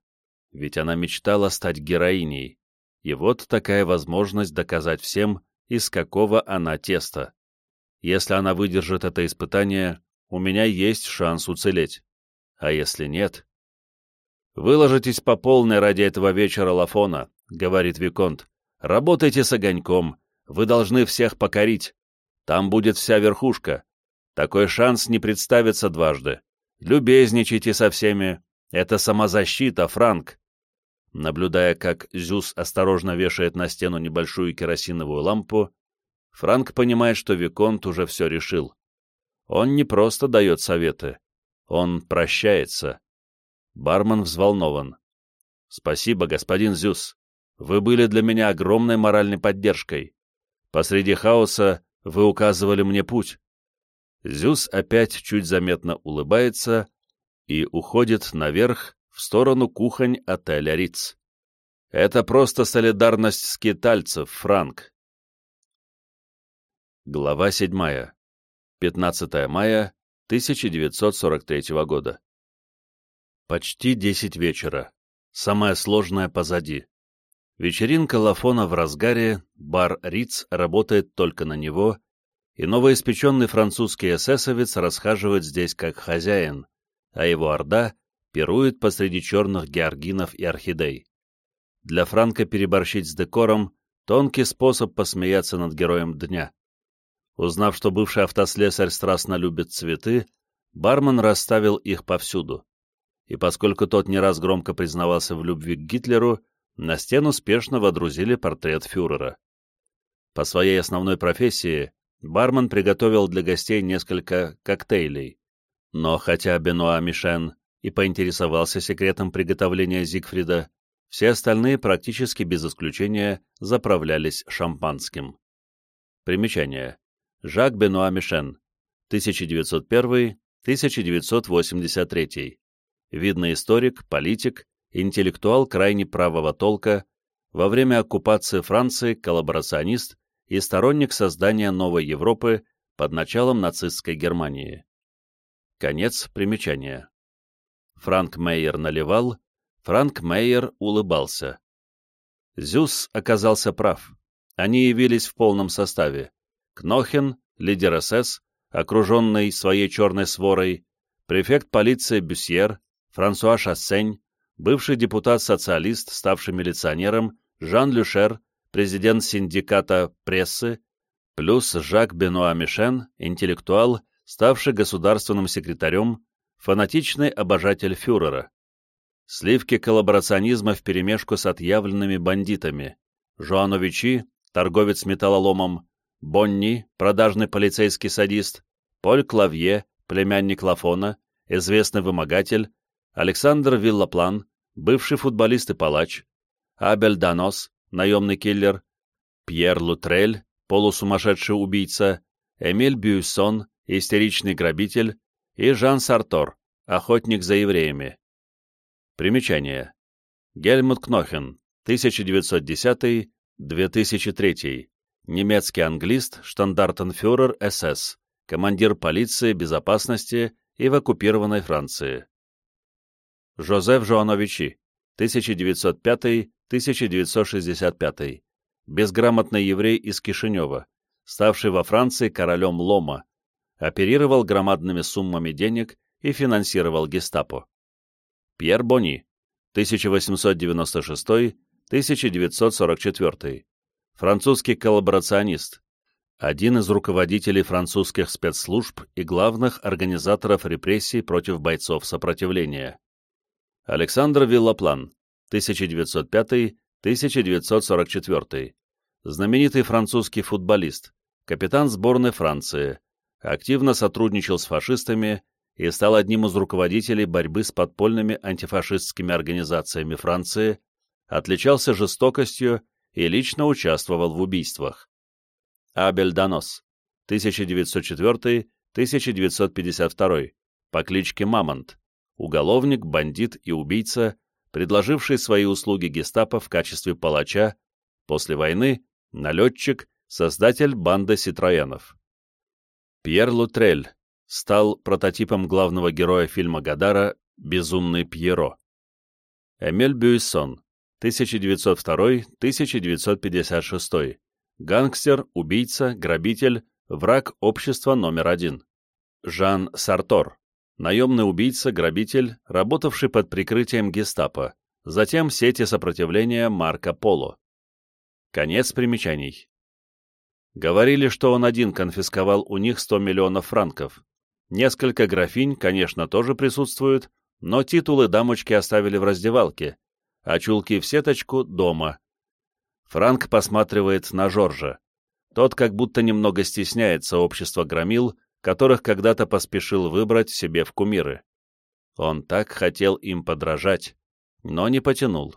Ведь она мечтала стать героиней. И вот такая возможность доказать всем, из какого она теста. Если она выдержит это испытание, у меня есть шанс уцелеть. А если нет? «Выложитесь по полной ради этого вечера Лафона», — говорит Виконт. «Работайте с огоньком. Вы должны всех покорить. Там будет вся верхушка. Такой шанс не представится дважды. Любезничайте со всеми. Это самозащита, Франк». Наблюдая, как Зюс осторожно вешает на стену небольшую керосиновую лампу, Франк понимает, что Виконт уже все решил. Он не просто дает советы, он прощается. Бармен взволнован. Спасибо, господин Зюс. Вы были для меня огромной моральной поддержкой. Посреди хаоса вы указывали мне путь. Зюс опять чуть заметно улыбается и уходит наверх в сторону кухонь отеля Риц. Это просто солидарность скитальцев, Франк. Глава 7. 15 мая 1943 года. Почти 10 вечера. Самое сложное позади. Вечеринка Лафона в разгаре, бар Риц работает только на него, и новоиспеченный французский эсэсовец расхаживает здесь как хозяин, а его орда пирует посреди черных георгинов и орхидей. Для Франка переборщить с декором — тонкий способ посмеяться над героем дня. Узнав, что бывший автослесарь страстно любит цветы, бармен расставил их повсюду. И поскольку тот не раз громко признавался в любви к Гитлеру, на стену спешно водрузили портрет фюрера. По своей основной профессии бармен приготовил для гостей несколько коктейлей. Но хотя Бенуа Мишен и поинтересовался секретом приготовления Зигфрида, все остальные практически без исключения заправлялись шампанским. Примечание. Жак Бенуа Мишен, 1901-1983. Видный историк, политик, интеллектуал крайне правого толка, во время оккупации Франции коллаборационист и сторонник создания новой Европы под началом нацистской Германии. Конец примечания. Франк Мейер наливал, Франк Мейер улыбался. Зюс оказался прав. Они явились в полном составе. Кнохен, лидер СС, окруженный своей черной сворой, префект полиции Бюсьер, Франсуа Шассень, бывший депутат-социалист, ставший милиционером, Жан Люшер, президент синдиката прессы, плюс Жак Бенуа Мишен, интеллектуал, ставший государственным секретарем, фанатичный обожатель фюрера. Сливки коллаборационизма вперемешку с отъявленными бандитами. Жуановичи, торговец металлоломом, Бонни, продажный полицейский садист, Поль Клавье, племянник Лафона, известный вымогатель, Александр Виллаплан, бывший футболист и палач, Абель Данос, наемный киллер, Пьер Лутрель, полусумасшедший убийца, Эмиль Бьюйсон, истеричный грабитель, и Жан Сартор, охотник за евреями. Примечание. Гельмут Кнохен, 1910-2003, немецкий англист, штандартенфюрер СС, командир полиции безопасности и в оккупированной Франции. Жозеф Жоановичи 1905 1965. Безграмотный еврей из Кишинева, ставший во Франции королем Лома, оперировал громадными суммами денег и финансировал гестапо. Пьер Бони, 1896-1944. Французский коллаборационист. Один из руководителей французских спецслужб и главных организаторов репрессий против бойцов сопротивления. Александр Виллаплан, 1905-1944, знаменитый французский футболист, капитан сборной Франции, активно сотрудничал с фашистами и стал одним из руководителей борьбы с подпольными антифашистскими организациями Франции, отличался жестокостью и лично участвовал в убийствах. Абель Данос, 1904-1952, по кличке Мамонт, уголовник, бандит и убийца, предложивший свои услуги гестапо в качестве палача, после войны налетчик, создатель банды Ситроенов. Пьер Лутрель стал прототипом главного героя фильма Гадара «Безумный Пьеро». Эмиль Бюйсон, 1902-1956. Гангстер, убийца, грабитель, враг общества номер один. Жан Сартор. Наемный убийца, грабитель, работавший под прикрытием гестапо. Затем сети сопротивления Марко Поло. Конец примечаний. Говорили, что он один конфисковал у них 100 миллионов франков. Несколько графинь, конечно, тоже присутствуют, но титулы дамочки оставили в раздевалке, а чулки в сеточку дома. Франк посматривает на Жоржа. Тот как будто немного стесняется общества громил, которых когда-то поспешил выбрать себе в кумиры. Он так хотел им подражать. но не потянул.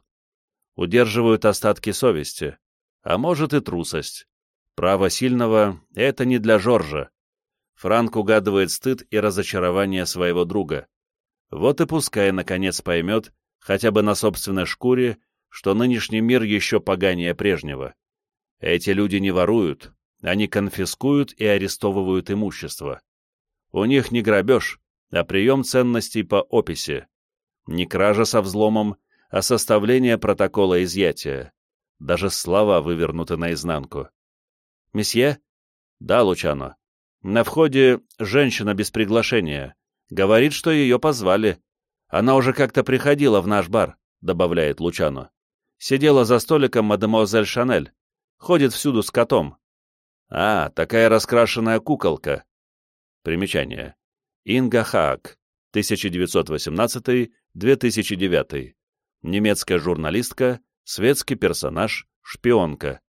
Удерживают остатки совести, а может и трусость. Право сильного — это не для Жоржа. Франк угадывает стыд и разочарование своего друга. Вот и пускай, наконец, поймет, хотя бы на собственной шкуре, что нынешний мир еще поганее прежнего. Эти люди не воруют, они конфискуют и арестовывают имущество. У них не грабеж, а прием ценностей по описи. Не кража со взломом, а составление протокола изъятия. Даже слова вывернуты наизнанку. «Месье?» «Да, Лучано. На входе женщина без приглашения. Говорит, что ее позвали. Она уже как-то приходила в наш бар», — добавляет Лучано. «Сидела за столиком мадемуазель Шанель. Ходит всюду с котом». «А, такая раскрашенная куколка». Примечание. Инга Хаак, 1918-2009. Немецкая журналистка, светский персонаж, шпионка.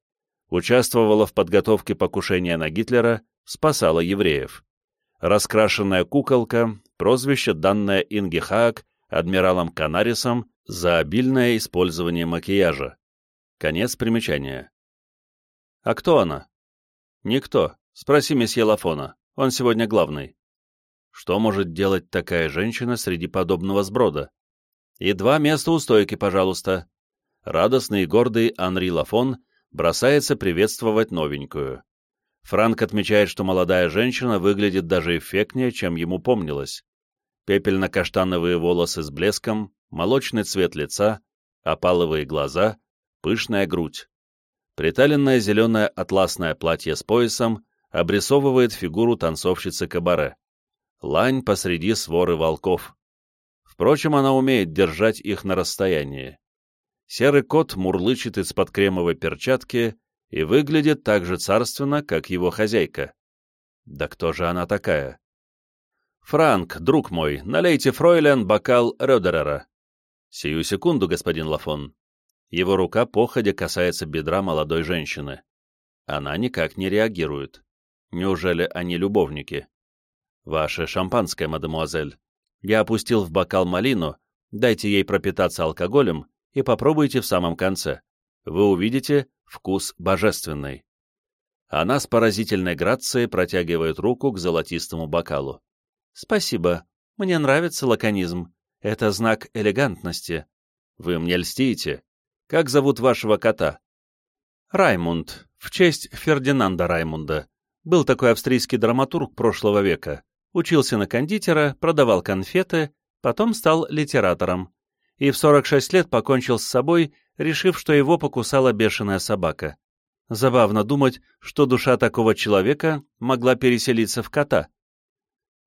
Участвовала в подготовке покушения на Гитлера, спасала евреев. Раскрашенная куколка, прозвище, данное Инге Хаак адмиралом Канарисом за обильное использование макияжа. Конец примечания. А кто она? Никто. Спроси месье Лафона. Он сегодня главный. Что может делать такая женщина среди подобного сброда? И два места у стойки, пожалуйста. Радостный и гордый Анри Лафон бросается приветствовать новенькую. Франк отмечает, что молодая женщина выглядит даже эффектнее, чем ему помнилось. Пепельно-каштановые волосы с блеском, молочный цвет лица, опаловые глаза, пышная грудь. Приталенное зеленое атласное платье с поясом обрисовывает фигуру танцовщицы кабаре лань посреди своры волков. Впрочем, она умеет держать их на расстоянии. Серый кот мурлычет из-под кремовой перчатки и выглядит так же царственно, как его хозяйка. Да кто же она такая? «Франк, друг мой, налейте фройлен бокал Рёдерера». «Сию секунду, господин Лафон». Его рука походя касается бедра молодой женщины. Она никак не реагирует. Неужели они любовники? «Ваше шампанское, мадемуазель. Я опустил в бокал малину, дайте ей пропитаться алкоголем и попробуйте в самом конце. Вы увидите вкус божественный». Она с поразительной грацией протягивает руку к золотистому бокалу. «Спасибо. Мне нравится лаконизм. Это знак элегантности. Вы мне льстите. Как зовут вашего кота?» «Раймунд, в честь Фердинанда Раймунда. Был такой австрийский драматург прошлого века учился на кондитера, продавал конфеты, потом стал литератором. И в 46 лет покончил с собой, решив, что его покусала бешеная собака. Забавно думать, что душа такого человека могла переселиться в кота.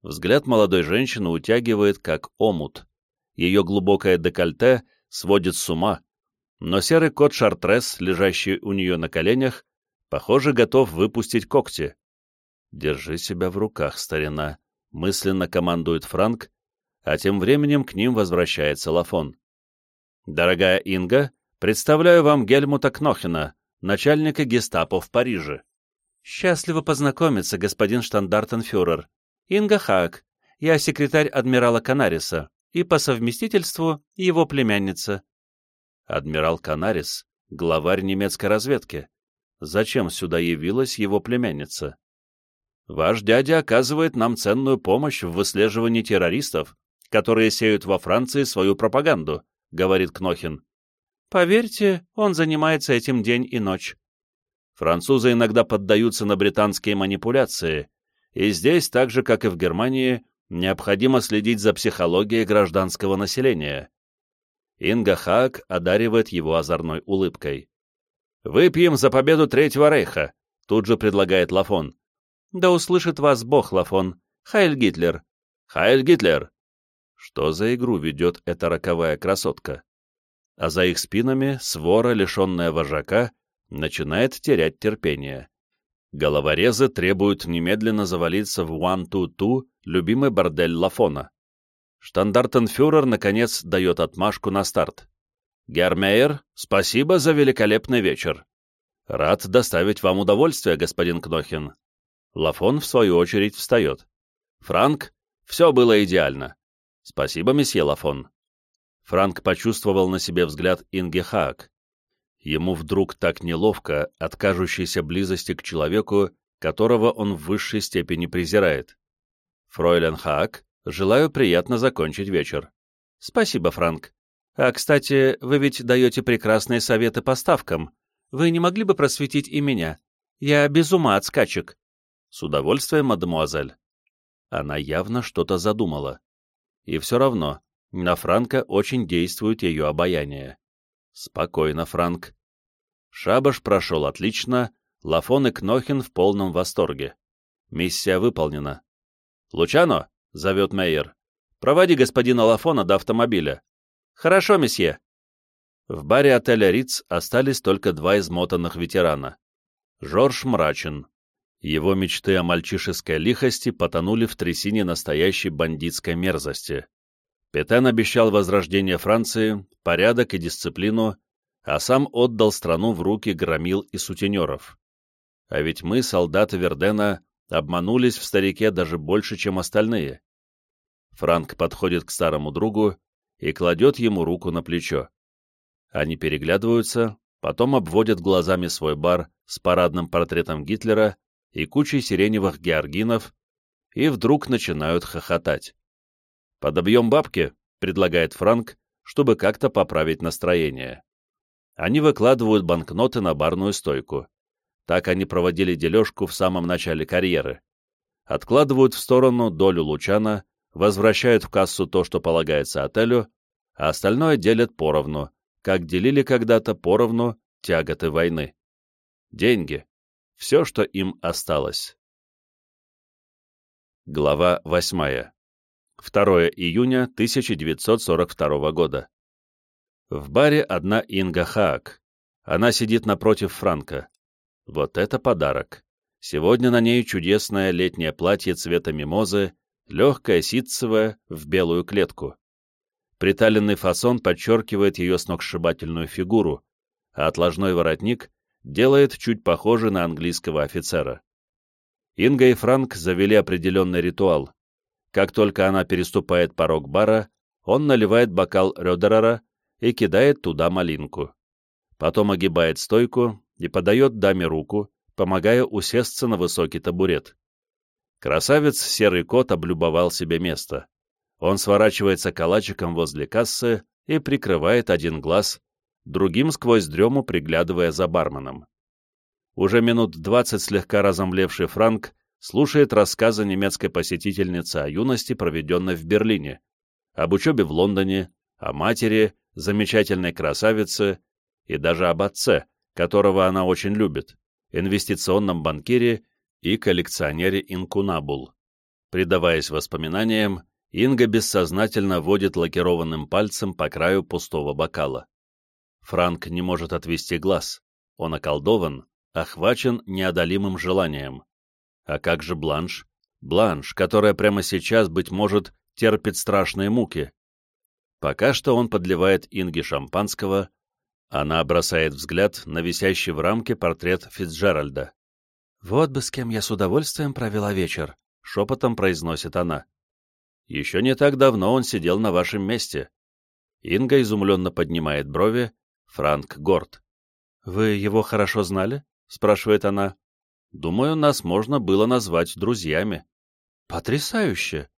Взгляд молодой женщины утягивает, как омут. Ее глубокое декольте сводит с ума, но серый кот Шартрес, лежащий у нее на коленях, похоже, готов выпустить когти. Держи себя в руках, старина мысленно командует Франк, а тем временем к ним возвращается Лафон. «Дорогая Инга, представляю вам Гельмута Кнохина, начальника гестапо в Париже». «Счастливо познакомиться, господин штандартенфюрер. Инга Хаак, я секретарь адмирала Канариса и по совместительству его племянница». Адмирал Канарис — главарь немецкой разведки. Зачем сюда явилась его племянница? Ваш дядя оказывает нам ценную помощь в выслеживании террористов, которые сеют во Франции свою пропаганду», — говорит Кнохин. «Поверьте, он занимается этим день и ночь». Французы иногда поддаются на британские манипуляции, и здесь, так же, как и в Германии, необходимо следить за психологией гражданского населения. Инга Хаак одаривает его озорной улыбкой. «Выпьем за победу Третьего Рейха», — тут же предлагает Лафон. Да услышит вас Бог, Лафон. Хайль Гитлер. Хайль Гитлер! Что за игру ведет эта роковая красотка? А за их спинами свора, лишенная вожака, начинает терять терпение. Головорезы требуют немедленно завалиться в One-Two-Two, любимый бордель Лафона. Штандартенфюрер, наконец, дает отмашку на старт. «Гермейер, спасибо за великолепный вечер. Рад доставить вам удовольствие, господин Кнохин. Лафон, в свою очередь, встает. «Франк, все было идеально. Спасибо, месье Лафон». Франк почувствовал на себе взгляд Инги Хаак. Ему вдруг так неловко от кажущейся близости к человеку, которого он в высшей степени презирает. «Фройлен Хаак, желаю приятно закончить вечер». «Спасибо, Франк. А, кстати, вы ведь даете прекрасные советы по ставкам. Вы не могли бы просветить и меня? Я без ума от скачек». «С удовольствием, мадемуазель». Она явно что-то задумала. И все равно, на Франка очень действует ее обаяние. Спокойно, Франк. Шабаш прошел отлично, Лафон и Кнохин в полном восторге. Миссия выполнена. «Лучано!» — зовет Мейер. «Проводи господина Лафона до автомобиля». «Хорошо, месье». В баре отеля Риц остались только два измотанных ветерана. Жорж мрачен. Его мечты о мальчишеской лихости потонули в трясине настоящей бандитской мерзости. Петен обещал возрождение Франции, порядок и дисциплину, а сам отдал страну в руки громил и сутенеров. А ведь мы, солдаты Вердена, обманулись в старике даже больше, чем остальные. Франк подходит к старому другу и кладет ему руку на плечо. Они переглядываются, потом обводят глазами свой бар с парадным портретом Гитлера и кучей сиреневых георгинов, и вдруг начинают хохотать. «Подобьем бабки», — предлагает Франк, чтобы как-то поправить настроение. Они выкладывают банкноты на барную стойку. Так они проводили дележку в самом начале карьеры. Откладывают в сторону долю Лучана, возвращают в кассу то, что полагается отелю, а остальное делят поровну, как делили когда-то поровну тяготы войны. Деньги. Все, что им осталось. Глава восьмая. 2 июня 1942 года. В баре одна Инга Хаак. Она сидит напротив Франка. Вот это подарок. Сегодня на ней чудесное летнее платье цвета мимозы, легкое ситцевое, в белую клетку. Приталенный фасон подчеркивает ее сногсшибательную фигуру, а отложной воротник делает чуть похожий на английского офицера. Инга и Франк завели определенный ритуал. Как только она переступает порог бара, он наливает бокал Рёдерера и кидает туда малинку. Потом огибает стойку и подает даме руку, помогая усесться на высокий табурет. Красавец серый кот облюбовал себе место. Он сворачивается калачиком возле кассы и прикрывает один глаз, другим сквозь дрему приглядывая за барменом. Уже минут двадцать слегка разомлевший Франк слушает рассказы немецкой посетительницы о юности, проведенной в Берлине, об учебе в Лондоне, о матери, замечательной красавице и даже об отце, которого она очень любит, инвестиционном банкире и коллекционере инкунабул. Предаваясь воспоминаниям, Инга бессознательно водит лакированным пальцем по краю пустого бокала. Франк не может отвести глаз. Он околдован, охвачен неодолимым желанием. А как же Бланш? Бланш, которая прямо сейчас, быть может, терпит страшные муки. Пока что он подливает Инге шампанского, она бросает взгляд на висящий в рамке портрет Фицджеральда. «Вот бы с кем я с удовольствием провела вечер», — шепотом произносит она. «Еще не так давно он сидел на вашем месте». Инга изумленно поднимает брови, Франк горд. «Вы его хорошо знали?» — спрашивает она. Думаю, нас можно было назвать друзьями. Потрясающе!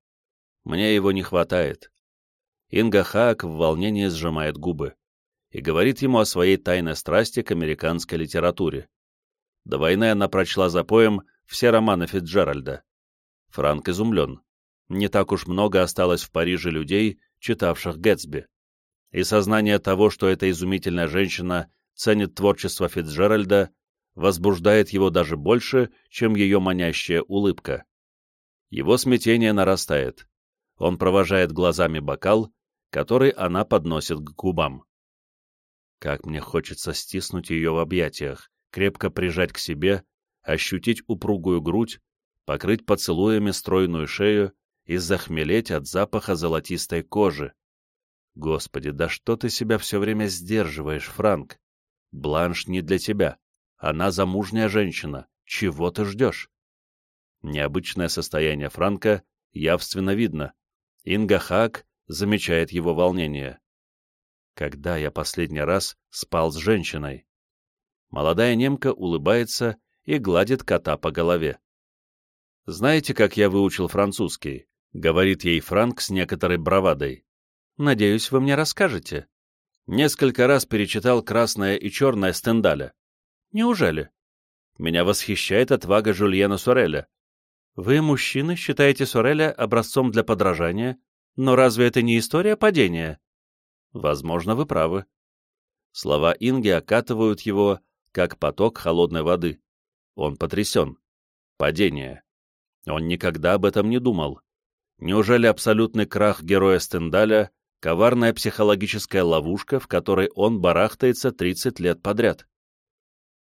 Мне его не хватает. Инга Хаак в волнении сжимает губы и говорит ему о своей тайной страсти к американской литературе. До войны она прочла за поем все романы Фитджеральда. Франк изумлен. Не так уж много осталось в Париже людей, читавших Гэтсби. И сознание того, что эта изумительная женщина ценит творчество Фитджеральда, возбуждает его даже больше, чем ее манящая улыбка. Его смятение нарастает. Он провожает глазами бокал, который она подносит к губам. Как мне хочется стиснуть ее в объятиях, крепко прижать к себе, ощутить упругую грудь, покрыть поцелуями стройную шею и захмелеть от запаха золотистой кожи. Господи, да что ты себя все время сдерживаешь, Франк? Бланш не для тебя. Она замужняя женщина. Чего ты ждешь? Необычное состояние Франка явственно видно. Инга Хак замечает его волнение. Когда я последний раз спал с женщиной? Молодая немка улыбается и гладит кота по голове. «Знаете, как я выучил французский?» — говорит ей Франк с некоторой бравадой. «Надеюсь, вы мне расскажете». Несколько раз перечитал «Красное и черное» Стендаля. «Неужели?» Меня восхищает отвага Жюльена Суреля. Вы, мужчины, считаете Суреля образцом для подражания, но разве это не история падения? Возможно, вы правы. Слова Инги окатывают его, как поток холодной воды. Он потрясен. Падение. Он никогда об этом не думал. Неужели абсолютный крах героя Стендаля — коварная психологическая ловушка, в которой он барахтается 30 лет подряд?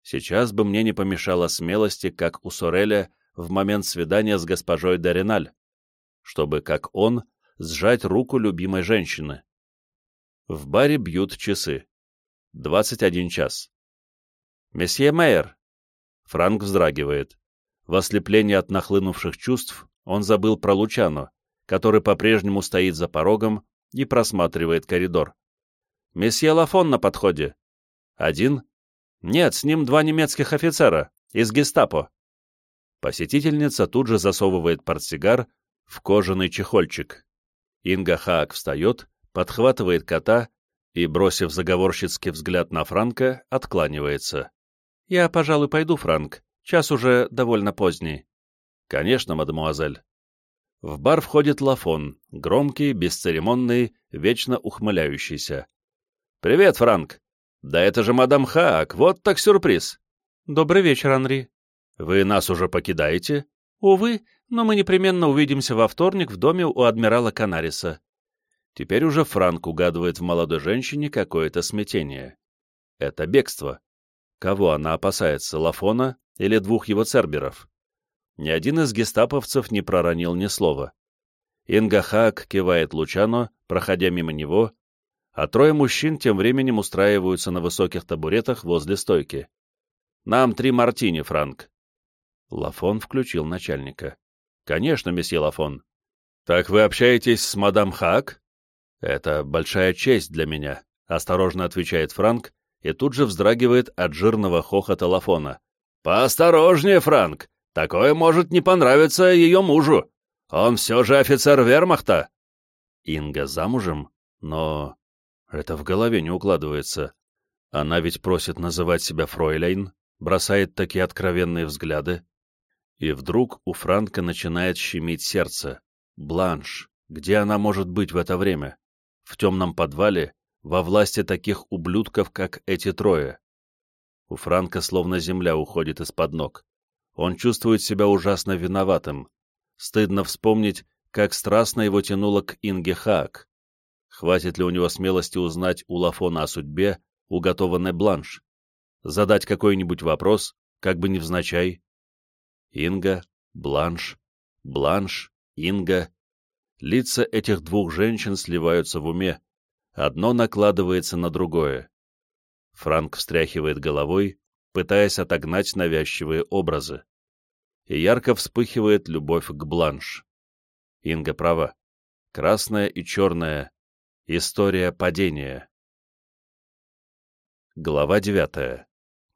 Сейчас бы мне не помешало смелости, как у Сореля в момент свидания с госпожой Дариналь, чтобы, как он, сжать руку любимой женщины. В баре бьют часы. 21 час. «Месье Мейер!» Франк вздрагивает. В ослеплении от нахлынувших чувств он забыл про Лучану, который по-прежнему стоит за порогом и просматривает коридор. «Месье Лафон на подходе!» «Один?» «Нет, с ним два немецких офицера, из гестапо». Посетительница тут же засовывает портсигар в кожаный чехольчик. Инга Хаак встает, подхватывает кота и, бросив заговорщицкий взгляд на Франка, откланивается. «Я, пожалуй, пойду, Франк. Час уже довольно поздний». «Конечно, мадемуазель». В бар входит Лафон, громкий, бесцеремонный, вечно ухмыляющийся. «Привет, Франк!» «Да это же мадам Хаак, вот так сюрприз!» «Добрый вечер, Анри!» «Вы нас уже покидаете?» «Увы, но мы непременно увидимся во вторник в доме у адмирала Канариса». Теперь уже Франк угадывает в молодой женщине какое-то смятение. Это бегство. Кого она опасается, Лафона или двух его церберов? Ни один из гестаповцев не проронил ни слова. Инга Хаак кивает Лучано, проходя мимо него, а трое мужчин тем временем устраиваются на высоких табуретах возле стойки. «Нам три мартини, Франк». Лафон включил начальника. «Конечно, месье Лафон». «Так вы общаетесь с мадам Хак?» «Это большая честь для меня», — осторожно отвечает Франк и тут же вздрагивает от жирного хохота Лафона. «Поосторожнее, Франк! Такое может не понравиться ее мужу! Он все же офицер вермахта!» Инга замужем, но это в голове не укладывается. Она ведь просит называть себя фройлейн, бросает такие откровенные взгляды. И вдруг у Франка начинает щемить сердце. Бланш. Где она может быть в это время? В темном подвале, во власти таких ублюдков, как эти трое. У Франка словно земля уходит из-под ног. Он чувствует себя ужасно виноватым. Стыдно вспомнить, как страстно его тянуло к Инге Хаак. Хватит ли у него смелости узнать у Лафона о судьбе, уготованной бланш? Задать какой-нибудь вопрос, как бы невзначай? Инга, бланш, бланш, Инга. Лица этих двух женщин сливаются в уме. Одно накладывается на другое. Франк встряхивает головой, пытаясь отогнать навязчивые образы. И ярко вспыхивает любовь к бланш. Инга права. Красная и черная История падения. Глава 9.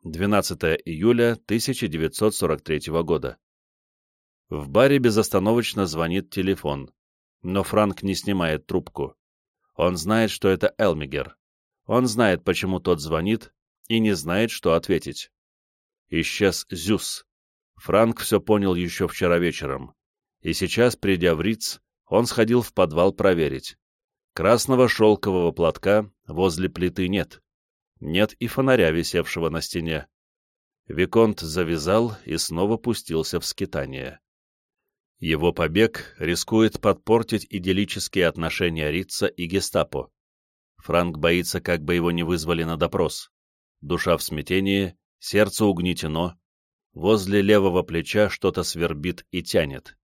12 июля 1943 года. В баре безостановочно звонит телефон, но Франк не снимает трубку. Он знает, что это Элмигер. Он знает, почему тот звонит, и не знает, что ответить. Исчез Зюс. Франк все понял еще вчера вечером. И сейчас, придя в Риц, он сходил в подвал проверить. Красного шелкового платка возле плиты нет. Нет и фонаря, висевшего на стене. Виконт завязал и снова пустился в скитание. Его побег рискует подпортить идиллические отношения Рица и гестапо. Франк боится, как бы его не вызвали на допрос. Душа в смятении, сердце угнетено, возле левого плеча что-то свербит и тянет.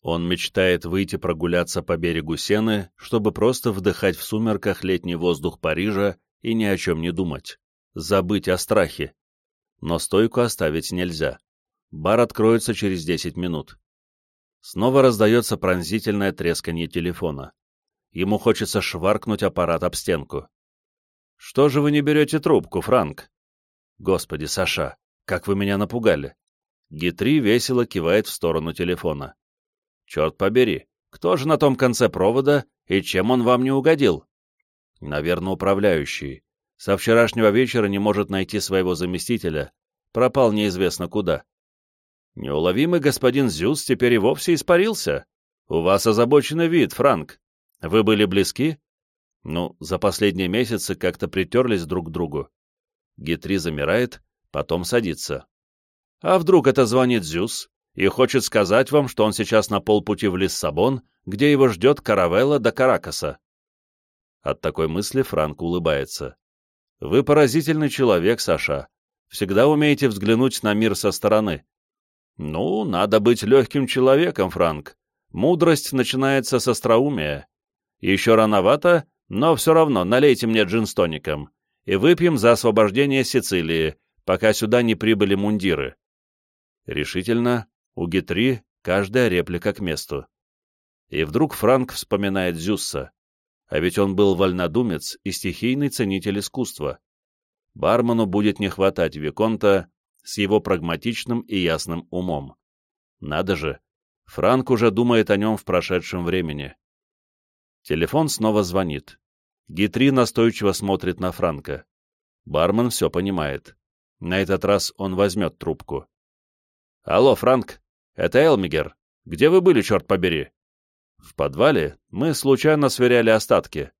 Он мечтает выйти прогуляться по берегу Сены, чтобы просто вдыхать в сумерках летний воздух Парижа и ни о чем не думать, забыть о страхе. Но стойку оставить нельзя. Бар откроется через 10 минут. Снова раздается пронзительное тресканье телефона. Ему хочется шваркнуть аппарат об стенку. «Что же вы не берете трубку, Франк?» «Господи, Саша, как вы меня напугали!» Гитри весело кивает в сторону телефона. «Черт побери, кто же на том конце провода и чем он вам не угодил?» «Наверное, управляющий. Со вчерашнего вечера не может найти своего заместителя. Пропал неизвестно куда». «Неуловимый господин Зюс теперь и вовсе испарился. У вас озабоченный вид, Франк. Вы были близки?» «Ну, за последние месяцы как-то притерлись друг к другу». Гитри замирает, потом садится. «А вдруг это звонит Зюс и хочет сказать вам, что он сейчас на полпути в Лиссабон, где его ждет каравелла до Каракаса?» От такой мысли Франк улыбается. «Вы поразительный человек, Саша. Всегда умеете взглянуть на мир со стороны». «Ну, надо быть легким человеком, Франк. Мудрость начинается с остроумия. Еще рановато, но все равно налейте мне джин с тоником и выпьем за освобождение Сицилии, пока сюда не прибыли мундиры. Решительно, у Гитри каждая реплика к месту. И вдруг Франк вспоминает Зюсса. А ведь он был вольнодумец и стихийный ценитель искусства. Бармену будет не хватать Виконта с его прагматичным и ясным умом. Надо же, Франк уже думает о нем в прошедшем времени. Телефон снова звонит. Гитри настойчиво смотрит на Франка. Бармен все понимает. На этот раз он возьмет трубку. «Алло, Франк, это Элмигер. Где вы были, черт побери?» «В подвале мы случайно сверяли остатки.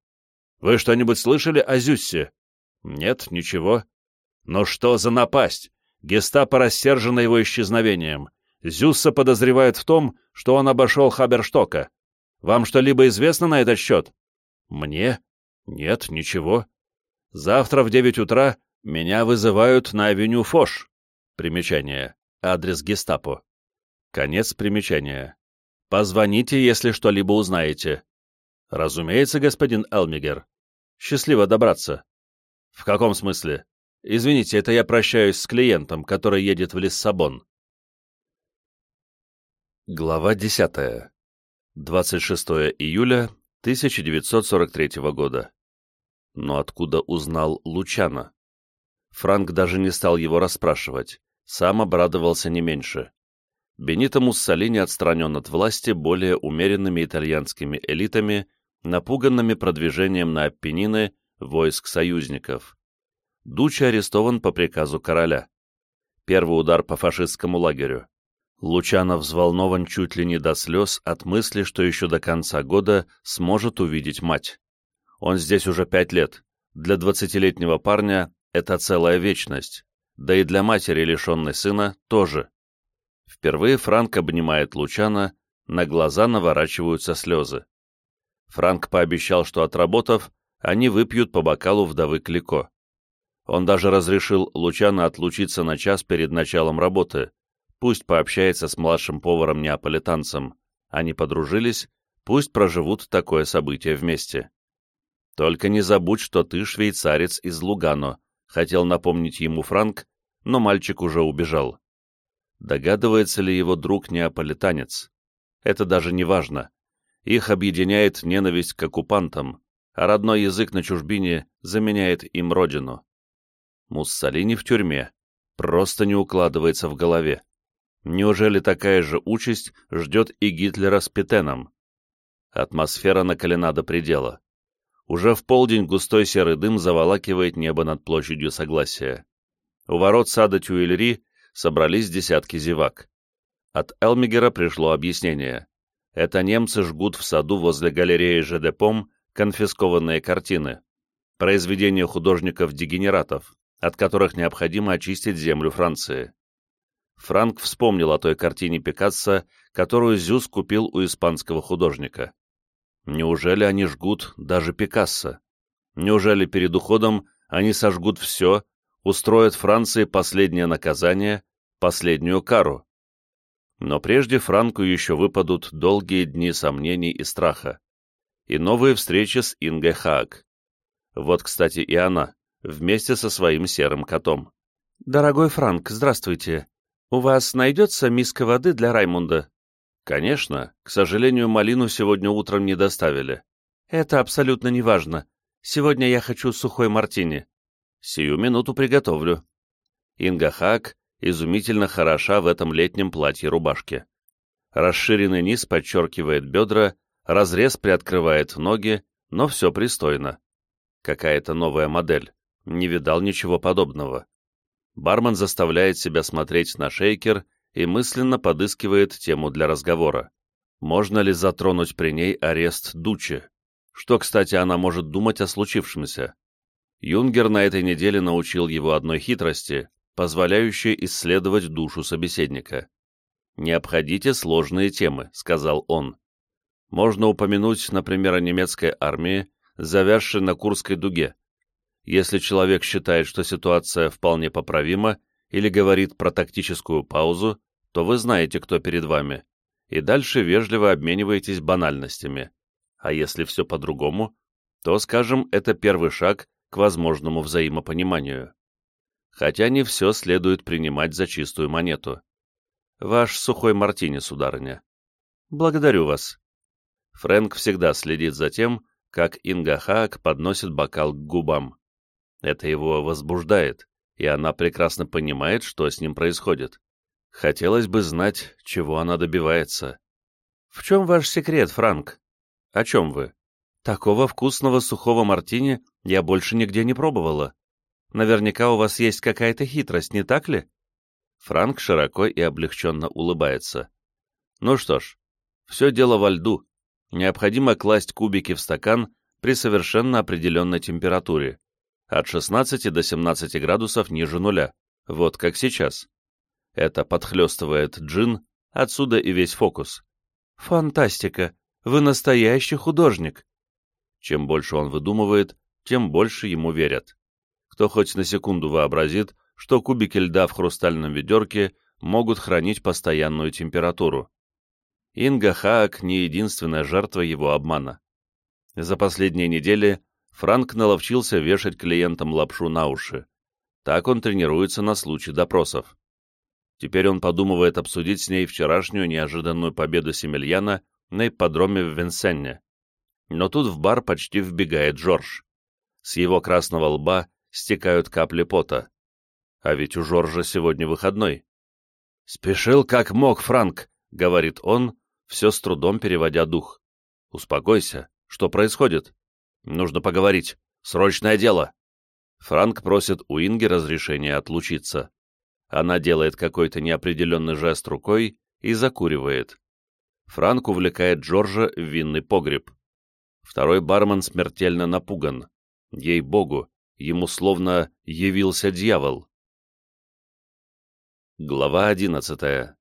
Вы что-нибудь слышали о Зюссе?» «Нет, ничего». «Ну что за напасть? Гестапо рассержено его исчезновением. Зюсса подозревают в том, что он обошел Хаберштока. Вам что-либо известно на этот счет?» «Мне? Нет, ничего. Завтра в девять утра меня вызывают на авеню Фош. Примечание. Адрес гестапо. Конец примечания. Позвоните, если что-либо узнаете. Разумеется, господин Элмигер. Счастливо добраться. В каком смысле? Извините, это я прощаюсь с клиентом, который едет в Лиссабон. Глава 10. 26 июля 1943 года. Но откуда узнал Лучано? Франк даже не стал его расспрашивать, сам обрадовался не меньше. Бенито Муссолини отстранен от власти более умеренными итальянскими элитами, напуганными продвижением на Аппенины войск союзников. Дуччи арестован по приказу короля. Первый удар по фашистскому лагерю. Лучано взволнован чуть ли не до слез от мысли, что еще до конца года сможет увидеть мать. Он здесь уже пять лет. Для двадцатилетнего парня это целая вечность, да и для матери, лишенной сына, тоже. Впервые Франк обнимает Лучана, на глаза наворачиваются слезы. Франк пообещал, что отработав, они выпьют по бокалу вдовы Клико. Он даже разрешил Лучана отлучиться на час перед началом работы, Пусть пообщается с младшим поваром-неаполитанцем. Они подружились, пусть проживут такое событие вместе. Только не забудь, что ты швейцарец из Лугано, хотел напомнить ему Франк, но мальчик уже убежал. Догадывается ли его друг неаполитанец? Это даже не важно. Их объединяет ненависть к оккупантам, а родной язык на чужбине заменяет им родину. Муссолини в тюрьме. Просто не укладывается в голове. Неужели такая же участь ждет и Гитлера с Петеном? Атмосфера накалена до предела. Уже в полдень густой серый дым заволакивает небо над площадью Согласия. У ворот сада Тюильри собрались десятки зевак. От Элмигера пришло объяснение. Это немцы жгут в саду возле галереи ЖДПОМ конфискованные картины, произведения художников-дегенератов, от которых необходимо очистить землю Франции. Франк вспомнил о той картине Пикассо, которую Зюс купил у испанского художника. Неужели они жгут даже Пикассо? Неужели перед уходом они сожгут все, устроят Франции последнее наказание, последнюю кару? Но прежде Франку еще выпадут долгие дни сомнений и страха. И новые встречи с Ингой Хаак. Вот, кстати, и она, вместе со своим серым котом. «Дорогой Франк, здравствуйте. «У вас найдется миска воды для Раймунда?» «Конечно. К сожалению, малину сегодня утром не доставили». «Это абсолютно неважно. Сегодня я хочу сухой мартини». «Сию минуту приготовлю». Инга Хак изумительно хороша в этом летнем платье-рубашке. Расширенный низ подчеркивает бедра, разрез приоткрывает ноги, но все пристойно. Какая-то новая модель. Не видал ничего подобного. Бармен заставляет себя смотреть на шейкер и мысленно подыскивает тему для разговора. Можно ли затронуть при ней арест Дучи? Что, кстати, она может думать о случившемся? Юнгер на этой неделе научил его одной хитрости, позволяющей исследовать душу собеседника. «Не обходите сложные темы», — сказал он. Можно упомянуть, например, о немецкой армии, завязшей на Курской дуге. Если человек считает, что ситуация вполне поправима или говорит про тактическую паузу, то вы знаете, кто перед вами, и дальше вежливо обмениваетесь банальностями. А если все по-другому, то, скажем, это первый шаг к возможному взаимопониманию. Хотя не все следует принимать за чистую монету. Ваш сухой мартини, сударыня. Благодарю вас. Фрэнк всегда следит за тем, как Инга Хаак подносит бокал к губам. Это его возбуждает, и она прекрасно понимает, что с ним происходит. Хотелось бы знать, чего она добивается. «В чем ваш секрет, Франк?» «О чем вы?» «Такого вкусного сухого мартини я больше нигде не пробовала. Наверняка у вас есть какая-то хитрость, не так ли?» Франк широко и облегченно улыбается. «Ну что ж, все дело во льду. Необходимо класть кубики в стакан при совершенно определенной температуре, от 16 до 17 градусов ниже нуля, вот как сейчас. Это подхлестывает джин, отсюда и весь фокус. «Фантастика! Вы настоящий художник!» Чем больше он выдумывает, тем больше ему верят. Кто хоть на секунду вообразит, что кубики льда в хрустальном ведерке могут хранить постоянную температуру. Инга Хаак не единственная жертва его обмана. За последние недели Франк наловчился вешать клиентам лапшу на уши. Так он тренируется на случай допросов. Теперь он подумывает обсудить с ней вчерашнюю неожиданную победу Семельяна на ипподроме в Венсенне. Но тут в бар почти вбегает Жорж. С его красного лба стекают капли пота. А ведь у Жоржа сегодня выходной. «Спешил как мог, Франк», — говорит он, все с трудом переводя дух. «Успокойся. Что происходит? Нужно поговорить. Срочное дело». Франк просит у Инги разрешения отлучиться. Она делает какой-то неопределенный жест рукой и закуривает. Франк увлекает Джорджа в винный погреб. Второй бармен смертельно напуган. Ей-богу, ему словно явился дьявол. Глава одиннадцатая.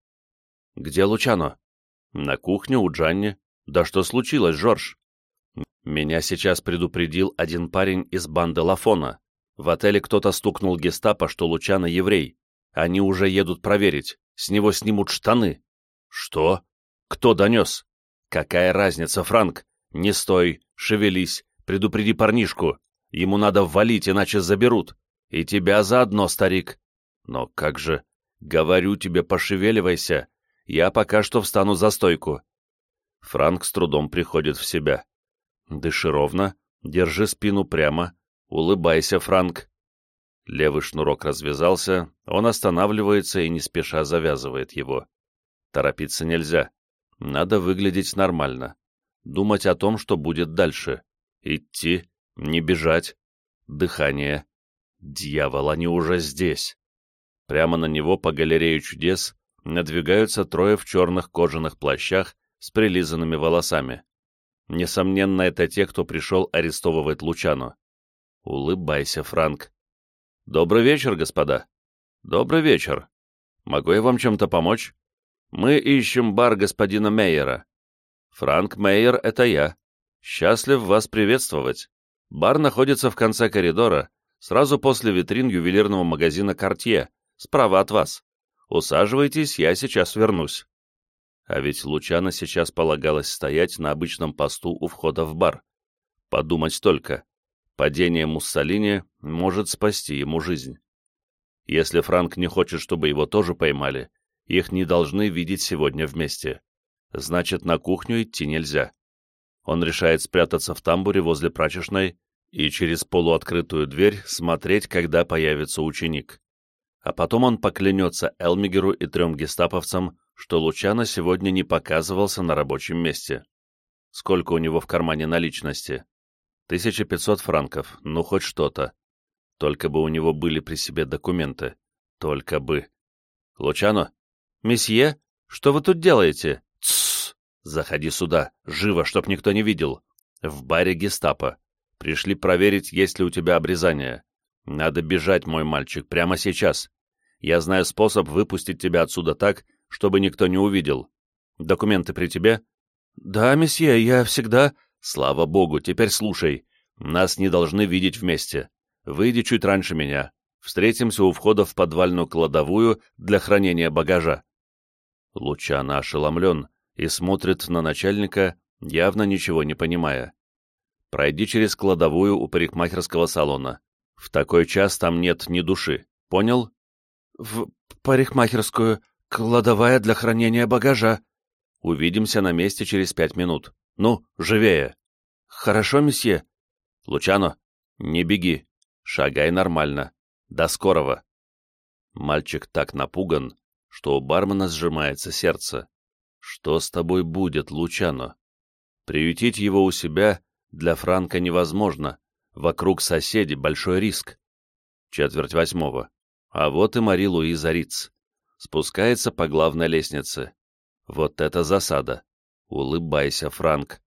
«Где Лучано?» «На кухне у Джанни. Да что случилось, Жорж?» «Меня сейчас предупредил один парень из банды Лафона. В отеле кто-то стукнул гестапо, что Лучано еврей. Они уже едут проверить. С него снимут штаны. Что? Кто донес? Какая разница, Франк? Не стой, шевелись, предупреди парнишку. Ему надо валить, иначе заберут. И тебя заодно, старик. Но как же? Говорю тебе, пошевеливайся. Я пока что встану за стойку. Франк с трудом приходит в себя. Дыши ровно, держи спину прямо. Улыбайся, Франк. Левый шнурок развязался, он останавливается и не спеша завязывает его. Торопиться нельзя. Надо выглядеть нормально. Думать о том, что будет дальше. Идти, не бежать. Дыхание. Дьявол, они уже здесь. Прямо на него по галерее чудес надвигаются трое в черных кожаных плащах с прилизанными волосами. Несомненно, это те, кто пришел арестовывать Лучану. Улыбайся, Франк. «Добрый вечер, господа». «Добрый вечер. Могу я вам чем-то помочь?» «Мы ищем бар господина Мейера». «Франк Мейер — это я. Счастлив вас приветствовать. Бар находится в конце коридора, сразу после витрин ювелирного магазина «Кортье», справа от вас. Усаживайтесь, я сейчас вернусь». А ведь Лучано сейчас полагалось стоять на обычном посту у входа в бар. Подумать только. Падение Муссолини может спасти ему жизнь. Если Франк не хочет, чтобы его тоже поймали, их не должны видеть сегодня вместе. Значит, на кухню идти нельзя. Он решает спрятаться в тамбуре возле прачечной, и через полуоткрытую дверь смотреть, когда появится ученик. А потом он поклянется Элмигеру и трем гестаповцам, что Лучано сегодня не показывался на рабочем месте. Сколько у него в кармане наличности? 1500 франков, ну хоть что-то. Только бы у него были при себе документы. Только бы. Лучано? Месье? Что вы тут делаете? Тссс! Заходи сюда, живо, чтоб никто не видел. В баре гестапо. Пришли проверить, есть ли у тебя обрезание. Надо бежать, мой мальчик, прямо сейчас. Я знаю способ выпустить тебя отсюда так, чтобы никто не увидел. Документы при тебе? Да, месье, я всегда... Слава богу, теперь слушай. Нас не должны видеть вместе. Выйди чуть раньше меня. Встретимся у входа в подвальную кладовую для хранения багажа. Лучано ошеломлен и смотрит на начальника, явно ничего не понимая. Пройди через кладовую у парикмахерского салона. В такой час там нет ни души. Понял? В парикмахерскую. Кладовая для хранения багажа. Увидимся на месте через пять минут. Ну, живее. Хорошо, месье. Лучано, не беги. Шагай нормально. До скорого. Мальчик так напуган, что у бармена сжимается сердце. Что с тобой будет, Лучано? Приютить его у себя для Франка невозможно. Вокруг соседи большой риск. Четверть восьмого. А вот и Мари Луиза Риц. Спускается по главной лестнице. Вот это засада. Улыбайся, Франк.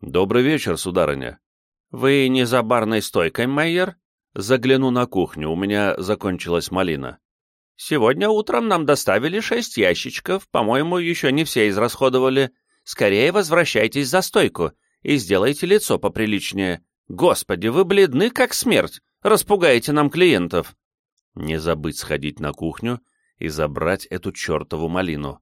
Добрый вечер, сударыня. Вы не за барной стойкой, Майер? Загляну на кухню, у меня закончилась малина. Сегодня утром нам доставили шесть ящичков, по-моему, еще не все израсходовали. Скорее возвращайтесь за стойку и сделайте лицо поприличнее. Господи, вы бледны, как смерть. Распугаете нам клиентов. Не забыть сходить на кухню и забрать эту чертову малину.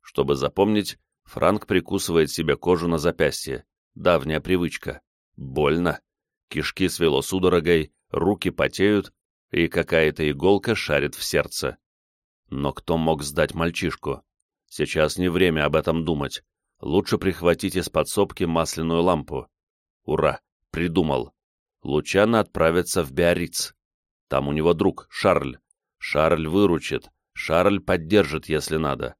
Чтобы запомнить, Франк прикусывает себе кожу на запястье. Давняя привычка. Больно. Кишки свело судорогой, руки потеют, и какая-то иголка шарит в сердце. Но кто мог сдать мальчишку? Сейчас не время об этом думать. Лучше прихватить из подсобки масляную лампу. Ура! Придумал. Лучано отправится в Биарриц. Там у него друг, Шарль. Шарль выручит. Шарль поддержит, если надо.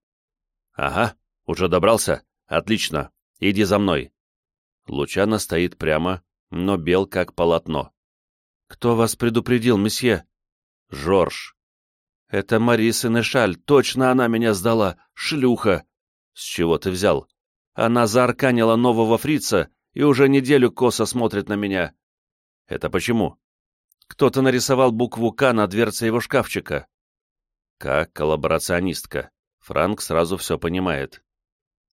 Ага, уже добрался? Отлично. Иди за мной. Лучано стоит прямо, но бел как полотно. «Кто вас предупредил, месье?» «Жорж». «Это Мари Сенешаль, точно она меня сдала, шлюха!» «С чего ты взял?» Она заарканила нового фрица и уже неделю косо смотрит на меня. Это почему? Кто-то нарисовал букву «К» на дверце его шкафчика. Как коллаборационистка. Франк сразу все понимает.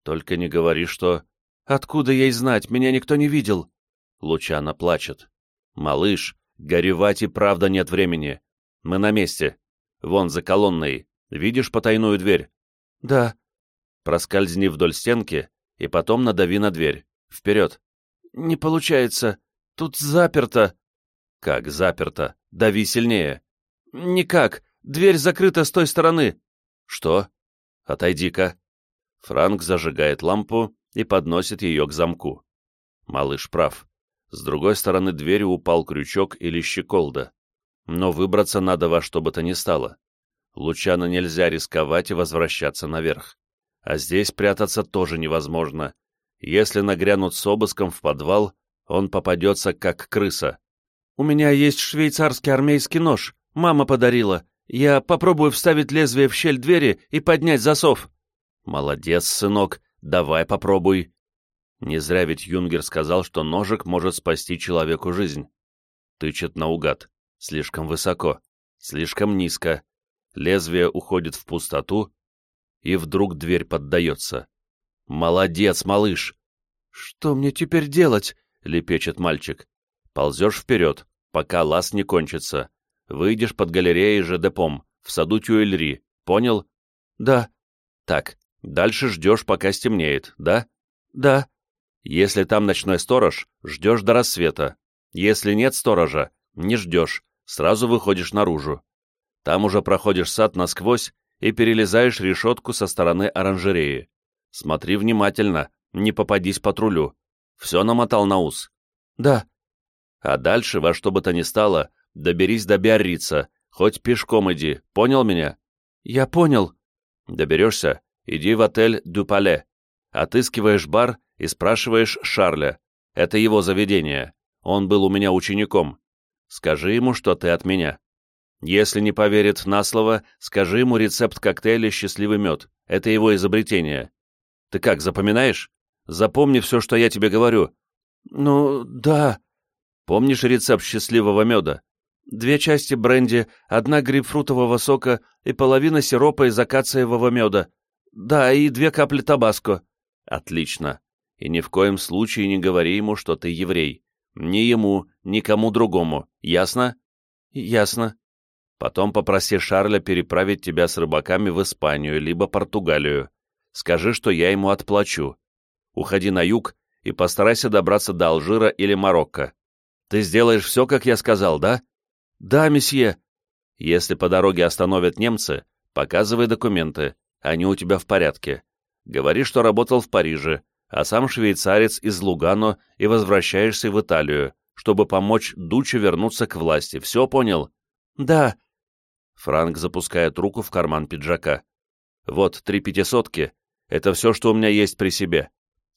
Только не говори, что... Откуда ей знать? Меня никто не видел. Лучана плачет. Малыш, горевать и правда нет времени. Мы на месте. Вон за колонной. Видишь потайную дверь? Да. Проскользни вдоль стенки и потом надави на дверь. Вперед. Не получается. Тут заперто. Как заперто? Дави сильнее. Никак. Дверь закрыта с той стороны. Что? Отойди-ка. Франк зажигает лампу и подносит ее к замку. Малыш прав. С другой стороны двери упал крючок или щеколда. Но выбраться надо во что бы то ни стало. Лучано нельзя рисковать и возвращаться наверх. А здесь прятаться тоже невозможно. Если нагрянут с обыском в подвал, он попадется как крыса. «У меня есть швейцарский армейский нож. Мама подарила. Я попробую вставить лезвие в щель двери и поднять засов». «Молодец, сынок. Давай попробуй». Не зря ведь Юнгер сказал, что ножик может спасти человеку жизнь. Тычет наугад. Слишком высоко. Слишком низко. Лезвие уходит в пустоту, и вдруг дверь поддается. «Молодец, малыш!» «Что мне теперь делать?» — лепечет мальчик. «Ползешь вперед, пока лаз не кончится. Выйдешь под галереей ЖДПом, в саду Тюэльри. Понял?» «Да». «Так, дальше ждешь, пока стемнеет, да?» «Да». «Если там ночной сторож, ждешь до рассвета. Если нет сторожа, не ждешь, сразу выходишь наружу. Там уже проходишь сад насквозь и перелезаешь решетку со стороны оранжереи. Смотри внимательно, не попадись патрулю. Все намотал на ус. Да. А дальше, во что бы то ни стало, доберись до Биаррица, хоть пешком иди, понял меня? Я понял. Доберешься, иди в отель Дюпале. Отыскиваешь бар и спрашиваешь Шарля. Это его заведение. Он был у меня учеником. Скажи ему, что ты от меня. Если не поверит на слово, скажи ему рецепт коктейля «Счастливый мед». Это его изобретение. Ты как, запоминаешь? Запомни все, что я тебе говорю. Ну, да. Помнишь рецепт счастливого меда? Две части бренди, одна грейпфрутового сока и половина сиропа из акациевого меда. Да, и две капли табаско. Отлично. И ни в коем случае не говори ему, что ты еврей. Ни ему, ни кому другому. Ясно? Ясно. Потом попроси Шарля переправить тебя с рыбаками в Испанию, либо Португалию. Скажи, что я ему отплачу. Уходи на юг и постарайся добраться до Алжира или Марокко. Ты сделаешь все, как я сказал, да? Да, месье. Если по дороге остановят немцы, показывай документы, они у тебя в порядке. Говори, что работал в Париже, а сам швейцарец из Лугано и возвращаешься в Италию, чтобы помочь Дуче вернуться к власти. Все понял? Да. Франк запускает руку в карман пиджака. Вот, три пятисотки. Это все, что у меня есть при себе.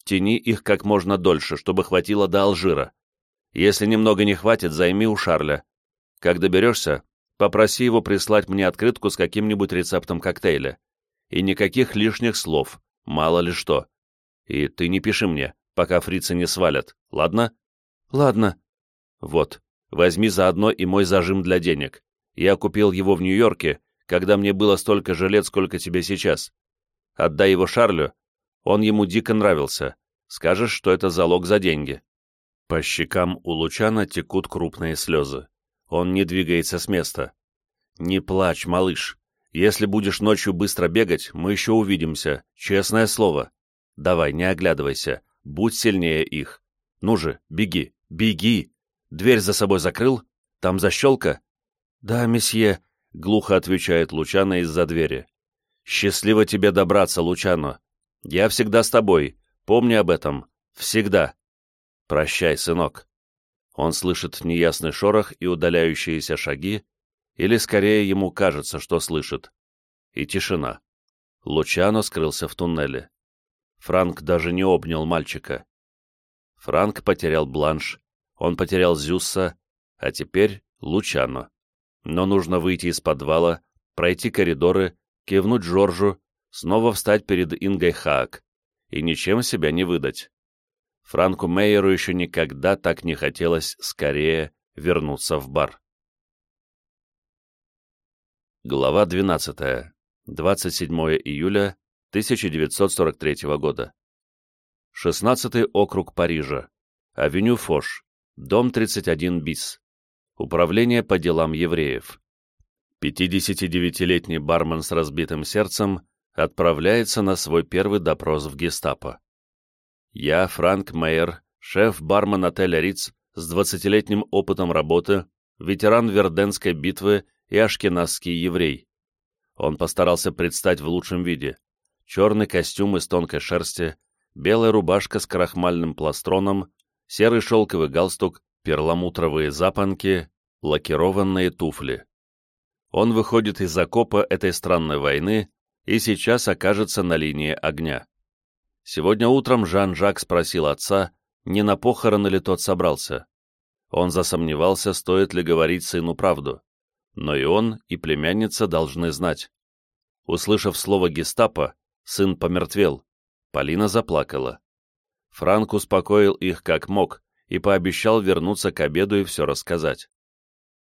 Тяни их как можно дольше, чтобы хватило до Алжира. Если немного не хватит, займи у Шарля. Как доберешься, попроси его прислать мне открытку с каким-нибудь рецептом коктейля. И никаких лишних слов, мало ли что. И ты не пиши мне, пока фрицы не свалят, ладно? Ладно. Вот, возьми заодно и мой зажим для денег. Я купил его в Нью-Йорке, когда мне было столько же лет, сколько тебе сейчас. Отдай его Шарлю, он ему дико нравился. Скажешь, что это залог за деньги. По щекам у Лучана текут крупные слезы. Он не двигается с места. «Не плачь, малыш. Если будешь ночью быстро бегать, мы еще увидимся. Честное слово. Давай, не оглядывайся. Будь сильнее их. Ну же, беги, беги. Дверь за собой закрыл? Там защелка?» «Да, месье», — глухо отвечает Лучано из-за двери. «Счастливо тебе добраться, Лучано. Я всегда с тобой. Помни об этом. Всегда. Прощай, сынок». Он слышит неясный шорох и удаляющиеся шаги, или скорее ему кажется, что слышит. И тишина. Лучано скрылся в туннеле. Франк даже не обнял мальчика. Франк потерял бланш, он потерял Зюсса, а теперь Лучано. Но нужно выйти из подвала, пройти коридоры, кивнуть Джорджу, снова встать перед Ингой Хаак и ничем себя не выдать. Франку Мейеру еще никогда так не хотелось скорее вернуться в бар. Глава 12. 27 июля 1943 года. 16 округ Парижа. Авеню Фош. Дом 31 БИС. Управление по делам евреев. 59-летний бармен с разбитым сердцем отправляется на свой первый допрос в гестапо. Я, Франк Мейер, шеф-бармен отеля Риц с 20-летним опытом работы, ветеран Верденской битвы и ашкеназский еврей. Он постарался предстать в лучшем виде. Черный костюм из тонкой шерсти, белая рубашка с крахмальным пластроном, серый шелковый галстук, перламутровые запонки, лакированные туфли. Он выходит из окопа этой странной войны и сейчас окажется на линии огня. Сегодня утром Жан-Жак спросил отца, не на похороны ли тот собрался. Он засомневался, стоит ли говорить сыну правду. Но и он, и племянница должны знать. Услышав слово «гестапо», сын помертвел. Полина заплакала. Франк успокоил их как мог и пообещал вернуться к обеду и все рассказать.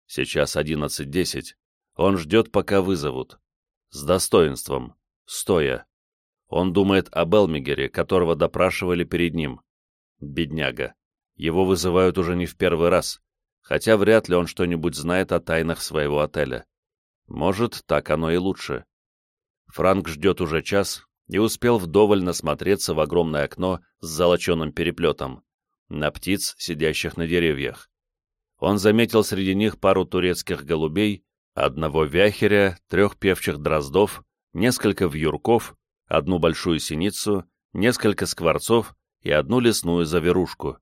Сейчас одиннадцать десять. Он ждет, пока вызовут. С достоинством, стоя. Он думает об Элмигере, которого допрашивали перед ним. Бедняга. Его вызывают уже не в первый раз, хотя вряд ли он что-нибудь знает о тайнах своего отеля. Может, так оно и лучше. Франк ждет уже час и успел вдоволь насмотреться в огромное окно с золоченым переплетом, на птиц, сидящих на деревьях. Он заметил среди них пару турецких голубей, одного вяхеря, трех певчих дроздов, несколько вьюрков одну большую синицу, несколько скворцов и одну лесную заверушку.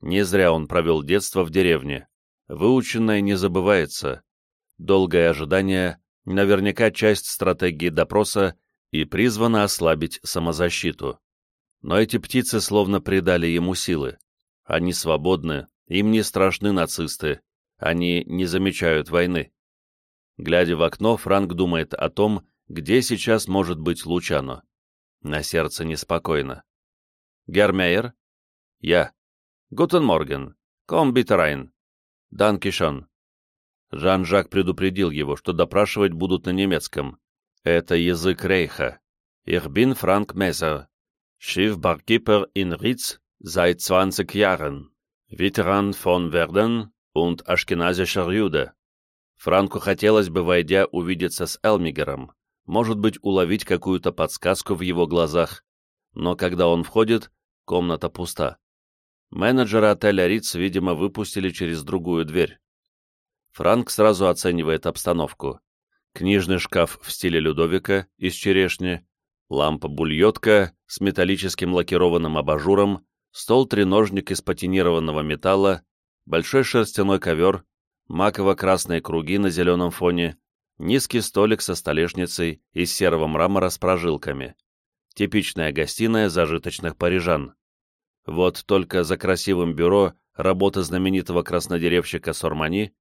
Не зря он провел детство в деревне. Выученное не забывается. Долгое ожидание — наверняка часть стратегии допроса и призвано ослабить самозащиту. Но эти птицы словно придали ему силы. Они свободны, им не страшны нацисты, они не замечают войны. Глядя в окно, Франк думает о том, где сейчас может быть Лучано. На сердце неспокойно. Гермейер? Ja. Guten Morgen. Komm bitte rein. Danke schön. Жан-Жак предупредил его, что допрашивать будут на немецком. Это язык Рейха. Ich bin Frank Meier. Chefbarkeeper im Ritz seit 20 Jahren. Veteran von Verdun und aschkenasischer Jude. Франку хотелось бы, войдя, увидеться с Элмигером, может быть, уловить какую-то подсказку в его глазах, но когда он входит, комната пуста. Менеджера отеля Риц, видимо, выпустили через другую дверь. Франк сразу оценивает обстановку. Книжный шкаф в стиле Людовика из черешни, лампа-бульетка с металлическим лакированным абажуром, стол-треножник из патинированного металла, большой шерстяной ковер, маково-красные круги на зеленом фоне, низкий столик со столешницей из серого мрамора с прожилками. Типичная гостиная зажиточных парижан. Вот только за красивым бюро работы знаменитого краснодеревщика Сормани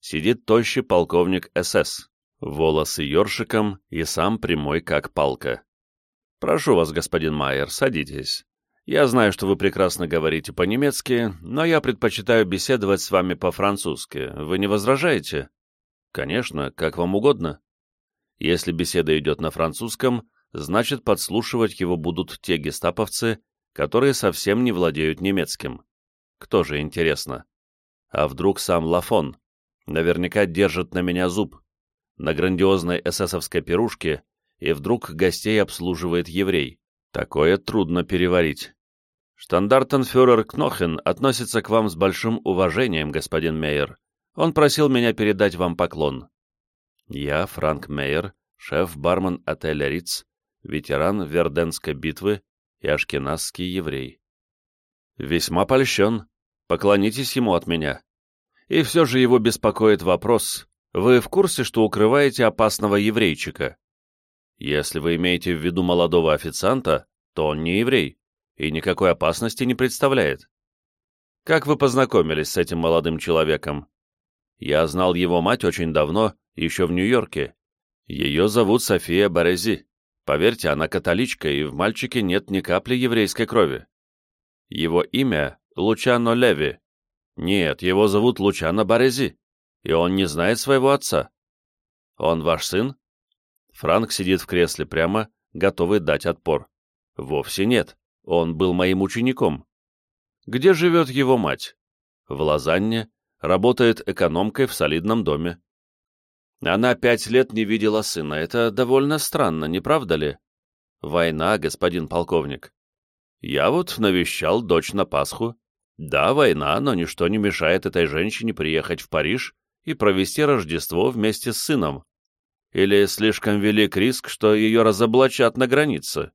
сидит тощий полковник СС, волосы ёршиком и сам прямой как палка. «Прошу вас, господин Майер, садитесь. Я знаю, что вы прекрасно говорите по-немецки, но я предпочитаю беседовать с вами по-французски. Вы не возражаете?» «Конечно, как вам угодно». Если беседа идет на французском, значит подслушивать его будут те гестаповцы, которые совсем не владеют немецким. Кто же, интересно? А вдруг сам Лафон? Наверняка держит на меня зуб. На грандиозной эсэсовской пирушке и вдруг гостей обслуживает еврей. Такое трудно переварить. Штандартенфюрер Кнохен относится к вам с большим уважением, господин Мейер. Он просил меня передать вам поклон. Я, Франк Мейер, шеф-бармен отеля Риц, ветеран Верденской битвы и ашкеназский еврей. Весьма польщен. Поклонитесь ему от меня. И все же его беспокоит вопрос. Вы в курсе, что укрываете опасного еврейчика? Если вы имеете в виду молодого официанта, то он не еврей и никакой опасности не представляет. Как вы познакомились с этим молодым человеком? Я знал его мать очень давно, еще в Нью-Йорке. Ее зовут София Борези. Поверьте, она католичка, и в мальчике нет ни капли еврейской крови. Его имя — Лучано Леви. Нет, его зовут Лучано Борези, и он не знает своего отца. Он ваш сын? Франк сидит в кресле прямо, готовый дать отпор. Вовсе нет, он был моим учеником. Где живет его мать? В Лозанне, работает экономкой в солидном доме. Она пять лет не видела сына. Это довольно странно, не правда ли? Война, господин полковник. Я вот навещал дочь на Пасху. Да, война, но ничто не мешает этой женщине приехать в Париж и провести Рождество вместе с сыном. Или слишком велик риск, что ее разоблачат на границе?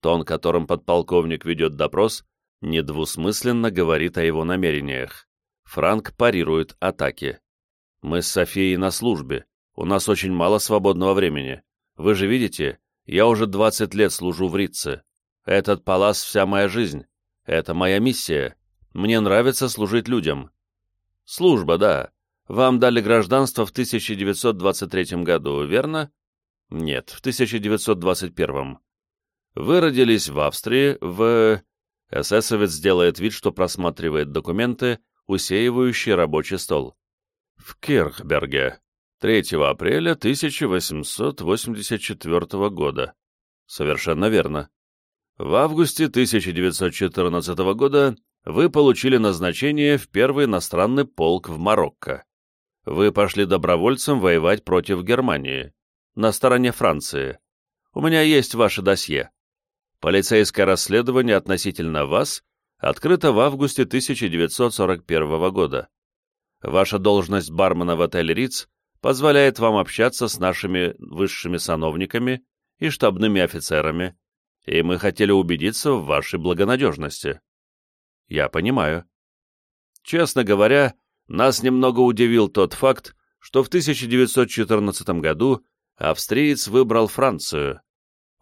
Тон, которым подполковник ведет допрос, недвусмысленно говорит о его намерениях. Франк парирует атаки. Мы с Софией на службе. У нас очень мало свободного времени. Вы же видите, я уже 20 лет служу в Ритце. Этот палас — вся моя жизнь. Это моя миссия. Мне нравится служить людям. Служба, да. Вам дали гражданство в 1923 году, верно? Нет, в 1921. Вы родились в Австрии, в... Эсэсовец делает вид, что просматривает документы, усеивающие рабочий стол в Кирхберге 3 апреля 1884 года. Совершенно верно. В августе 1914 года вы получили назначение в первый иностранный полк в Марокко. Вы пошли добровольцем воевать против Германии, на стороне Франции. У меня есть ваше досье. Полицейское расследование относительно вас открыто в августе 1941 года. Ваша должность бармена в отеле Риц позволяет вам общаться с нашими высшими сановниками и штабными офицерами, и мы хотели убедиться в вашей благонадежности. Я понимаю. Честно говоря, нас немного удивил тот факт, что в 1914 году австриец выбрал Францию.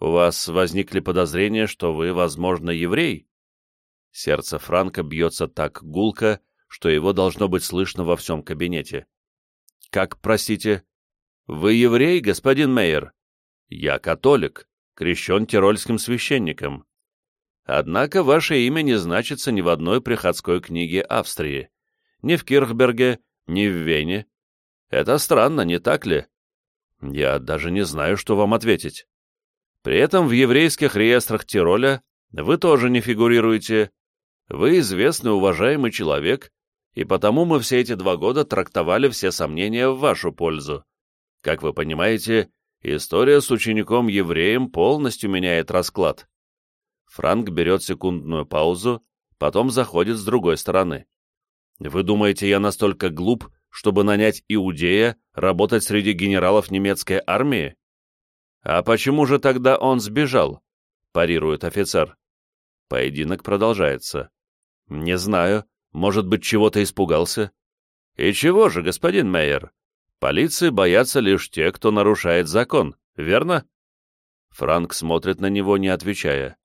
У вас возникли подозрения, что вы, возможно, еврей? Сердце Франка бьется так гулко, что его должно быть слышно во всем кабинете. «Как, простите?» «Вы еврей, господин Мейер?» «Я католик, крещен тирольским священником. Однако ваше имя не значится ни в одной приходской книге Австрии, ни в Кирхберге, ни в Вене. Это странно, не так ли? Я даже не знаю, что вам ответить. При этом в еврейских реестрах Тироля вы тоже не фигурируете. Вы известный, уважаемый человек, и потому мы все эти два года трактовали все сомнения в вашу пользу. Как вы понимаете, история с учеником-евреем полностью меняет расклад. Франк берет секундную паузу, потом заходит с другой стороны. Вы думаете, я настолько глуп, чтобы нанять иудея работать среди генералов немецкой армии? А почему же тогда он сбежал? парирует офицер. Поединок продолжается. Не знаю, может быть, чего-то испугался? И чего же, господин Мейер? Полиции боятся лишь те, кто нарушает закон, верно? Франк смотрит на него, не отвечая.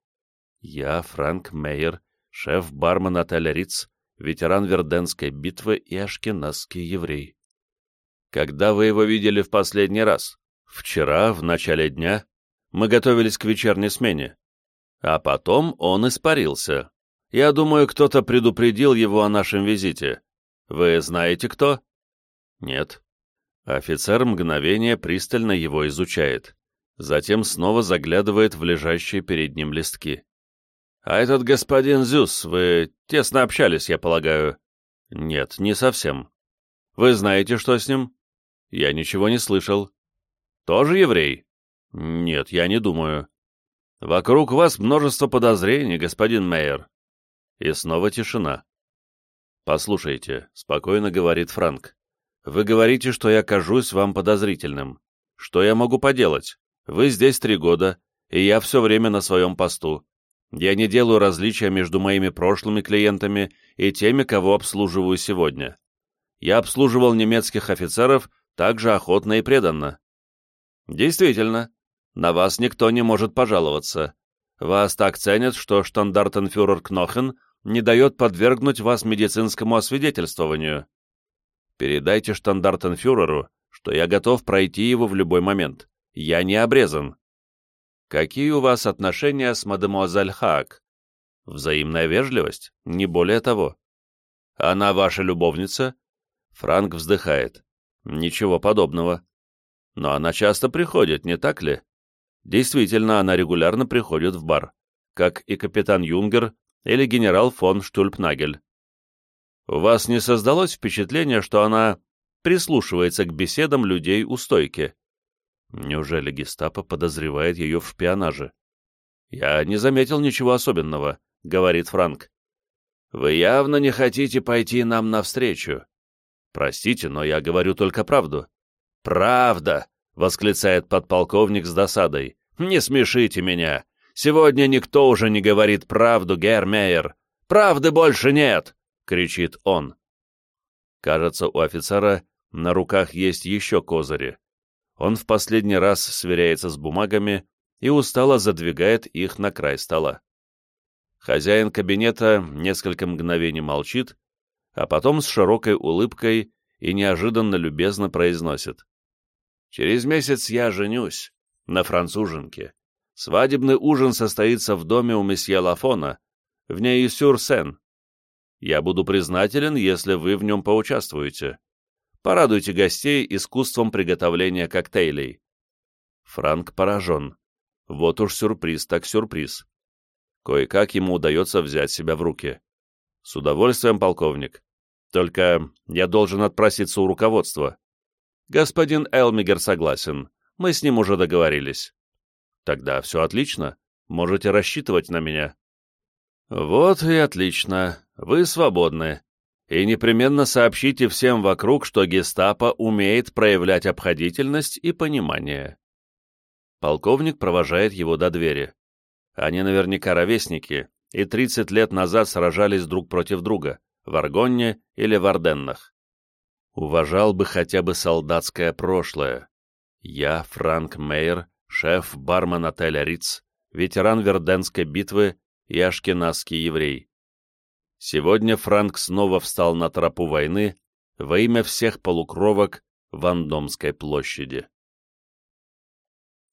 Я, Франк Мейер, шеф-бармен отеля Риц, ветеран Верденской битвы и ашкеназский еврей. Когда вы его видели в последний раз? Вчера, в начале дня. Мы готовились к вечерней смене. А потом он испарился. Я думаю, кто-то предупредил его о нашем визите. Вы знаете, кто? Нет. Офицер мгновение пристально его изучает. Затем снова заглядывает в лежащие перед ним листки. «А этот господин Зюс, вы тесно общались, я полагаю?» «Нет, не совсем. Вы знаете, что с ним?» «Я ничего не слышал». «Тоже еврей?» «Нет, я не думаю». «Вокруг вас множество подозрений, господин Мейер. И снова тишина. «Послушайте», — спокойно говорит Франк, — «вы говорите, что я кажусь вам подозрительным. Что я могу поделать? Вы здесь три года, и я все время на своем посту. Я не делаю различия между моими прошлыми клиентами и теми, кого обслуживаю сегодня. Я обслуживал немецких офицеров так же охотно и преданно. Действительно, на вас никто не может пожаловаться. Вас так ценят, что штандартенфюрер Кнохен не дает подвергнуть вас медицинскому освидетельствованию. Передайте штандартенфюреру, что я готов пройти его в любой момент. Я не обрезан. Какие у вас отношения с мадемуазель Хаак? Взаимная вежливость, не более того. Она ваша любовница? Франк вздыхает. Ничего подобного. Но она часто приходит, не так ли? Действительно, она регулярно приходит в бар, как и капитан Юнгер или генерал фон Штульпнагель. У вас не создалось впечатление, что она прислушивается к беседам людей у стойки? Неужели гестапо подозревает ее в шпионаже? «Я не заметил ничего особенного», — говорит Франк. «Вы явно не хотите пойти нам навстречу». «Простите, но я говорю только правду». «Правда!» — восклицает подполковник с досадой. «Не смешите меня! Сегодня никто уже не говорит правду, Гермейер. Правды больше нет!» — кричит он. Кажется, у офицера на руках есть еще козыри. Он в последний раз сверяется с бумагами и устало задвигает их на край стола. Хозяин кабинета несколько мгновений молчит, а потом с широкой улыбкой и неожиданно любезно произносит. «Через месяц я женюсь на француженке. Свадебный ужин состоится в доме у месье Лафона, в ней Сюр-Сен. Я буду признателен, если вы в нем поучаствуете. Порадуйте гостей искусством приготовления коктейлей. Франк поражен. Вот уж сюрприз так сюрприз. Кое-как ему удается взять себя в руки. С удовольствием, полковник. Только я должен отпроситься у руководства. Господин Элмигер согласен. Мы с ним уже договорились. Тогда все отлично. Можете рассчитывать на меня. Вот и отлично. Вы свободны. И непременно сообщите всем вокруг, что гестапо умеет проявлять обходительность и понимание. Полковник провожает его до двери. Они наверняка ровесники, и 30 лет назад сражались друг против друга, в Аргонне или в Орденнах. Уважал бы хотя бы солдатское прошлое. Я, Франк Мейер, шеф-бармен отеля Риц, ветеран Верденской битвы и ашкеназский еврей. Сегодня Франк снова встал на тропу войны во имя всех полукровок Вандомской площади.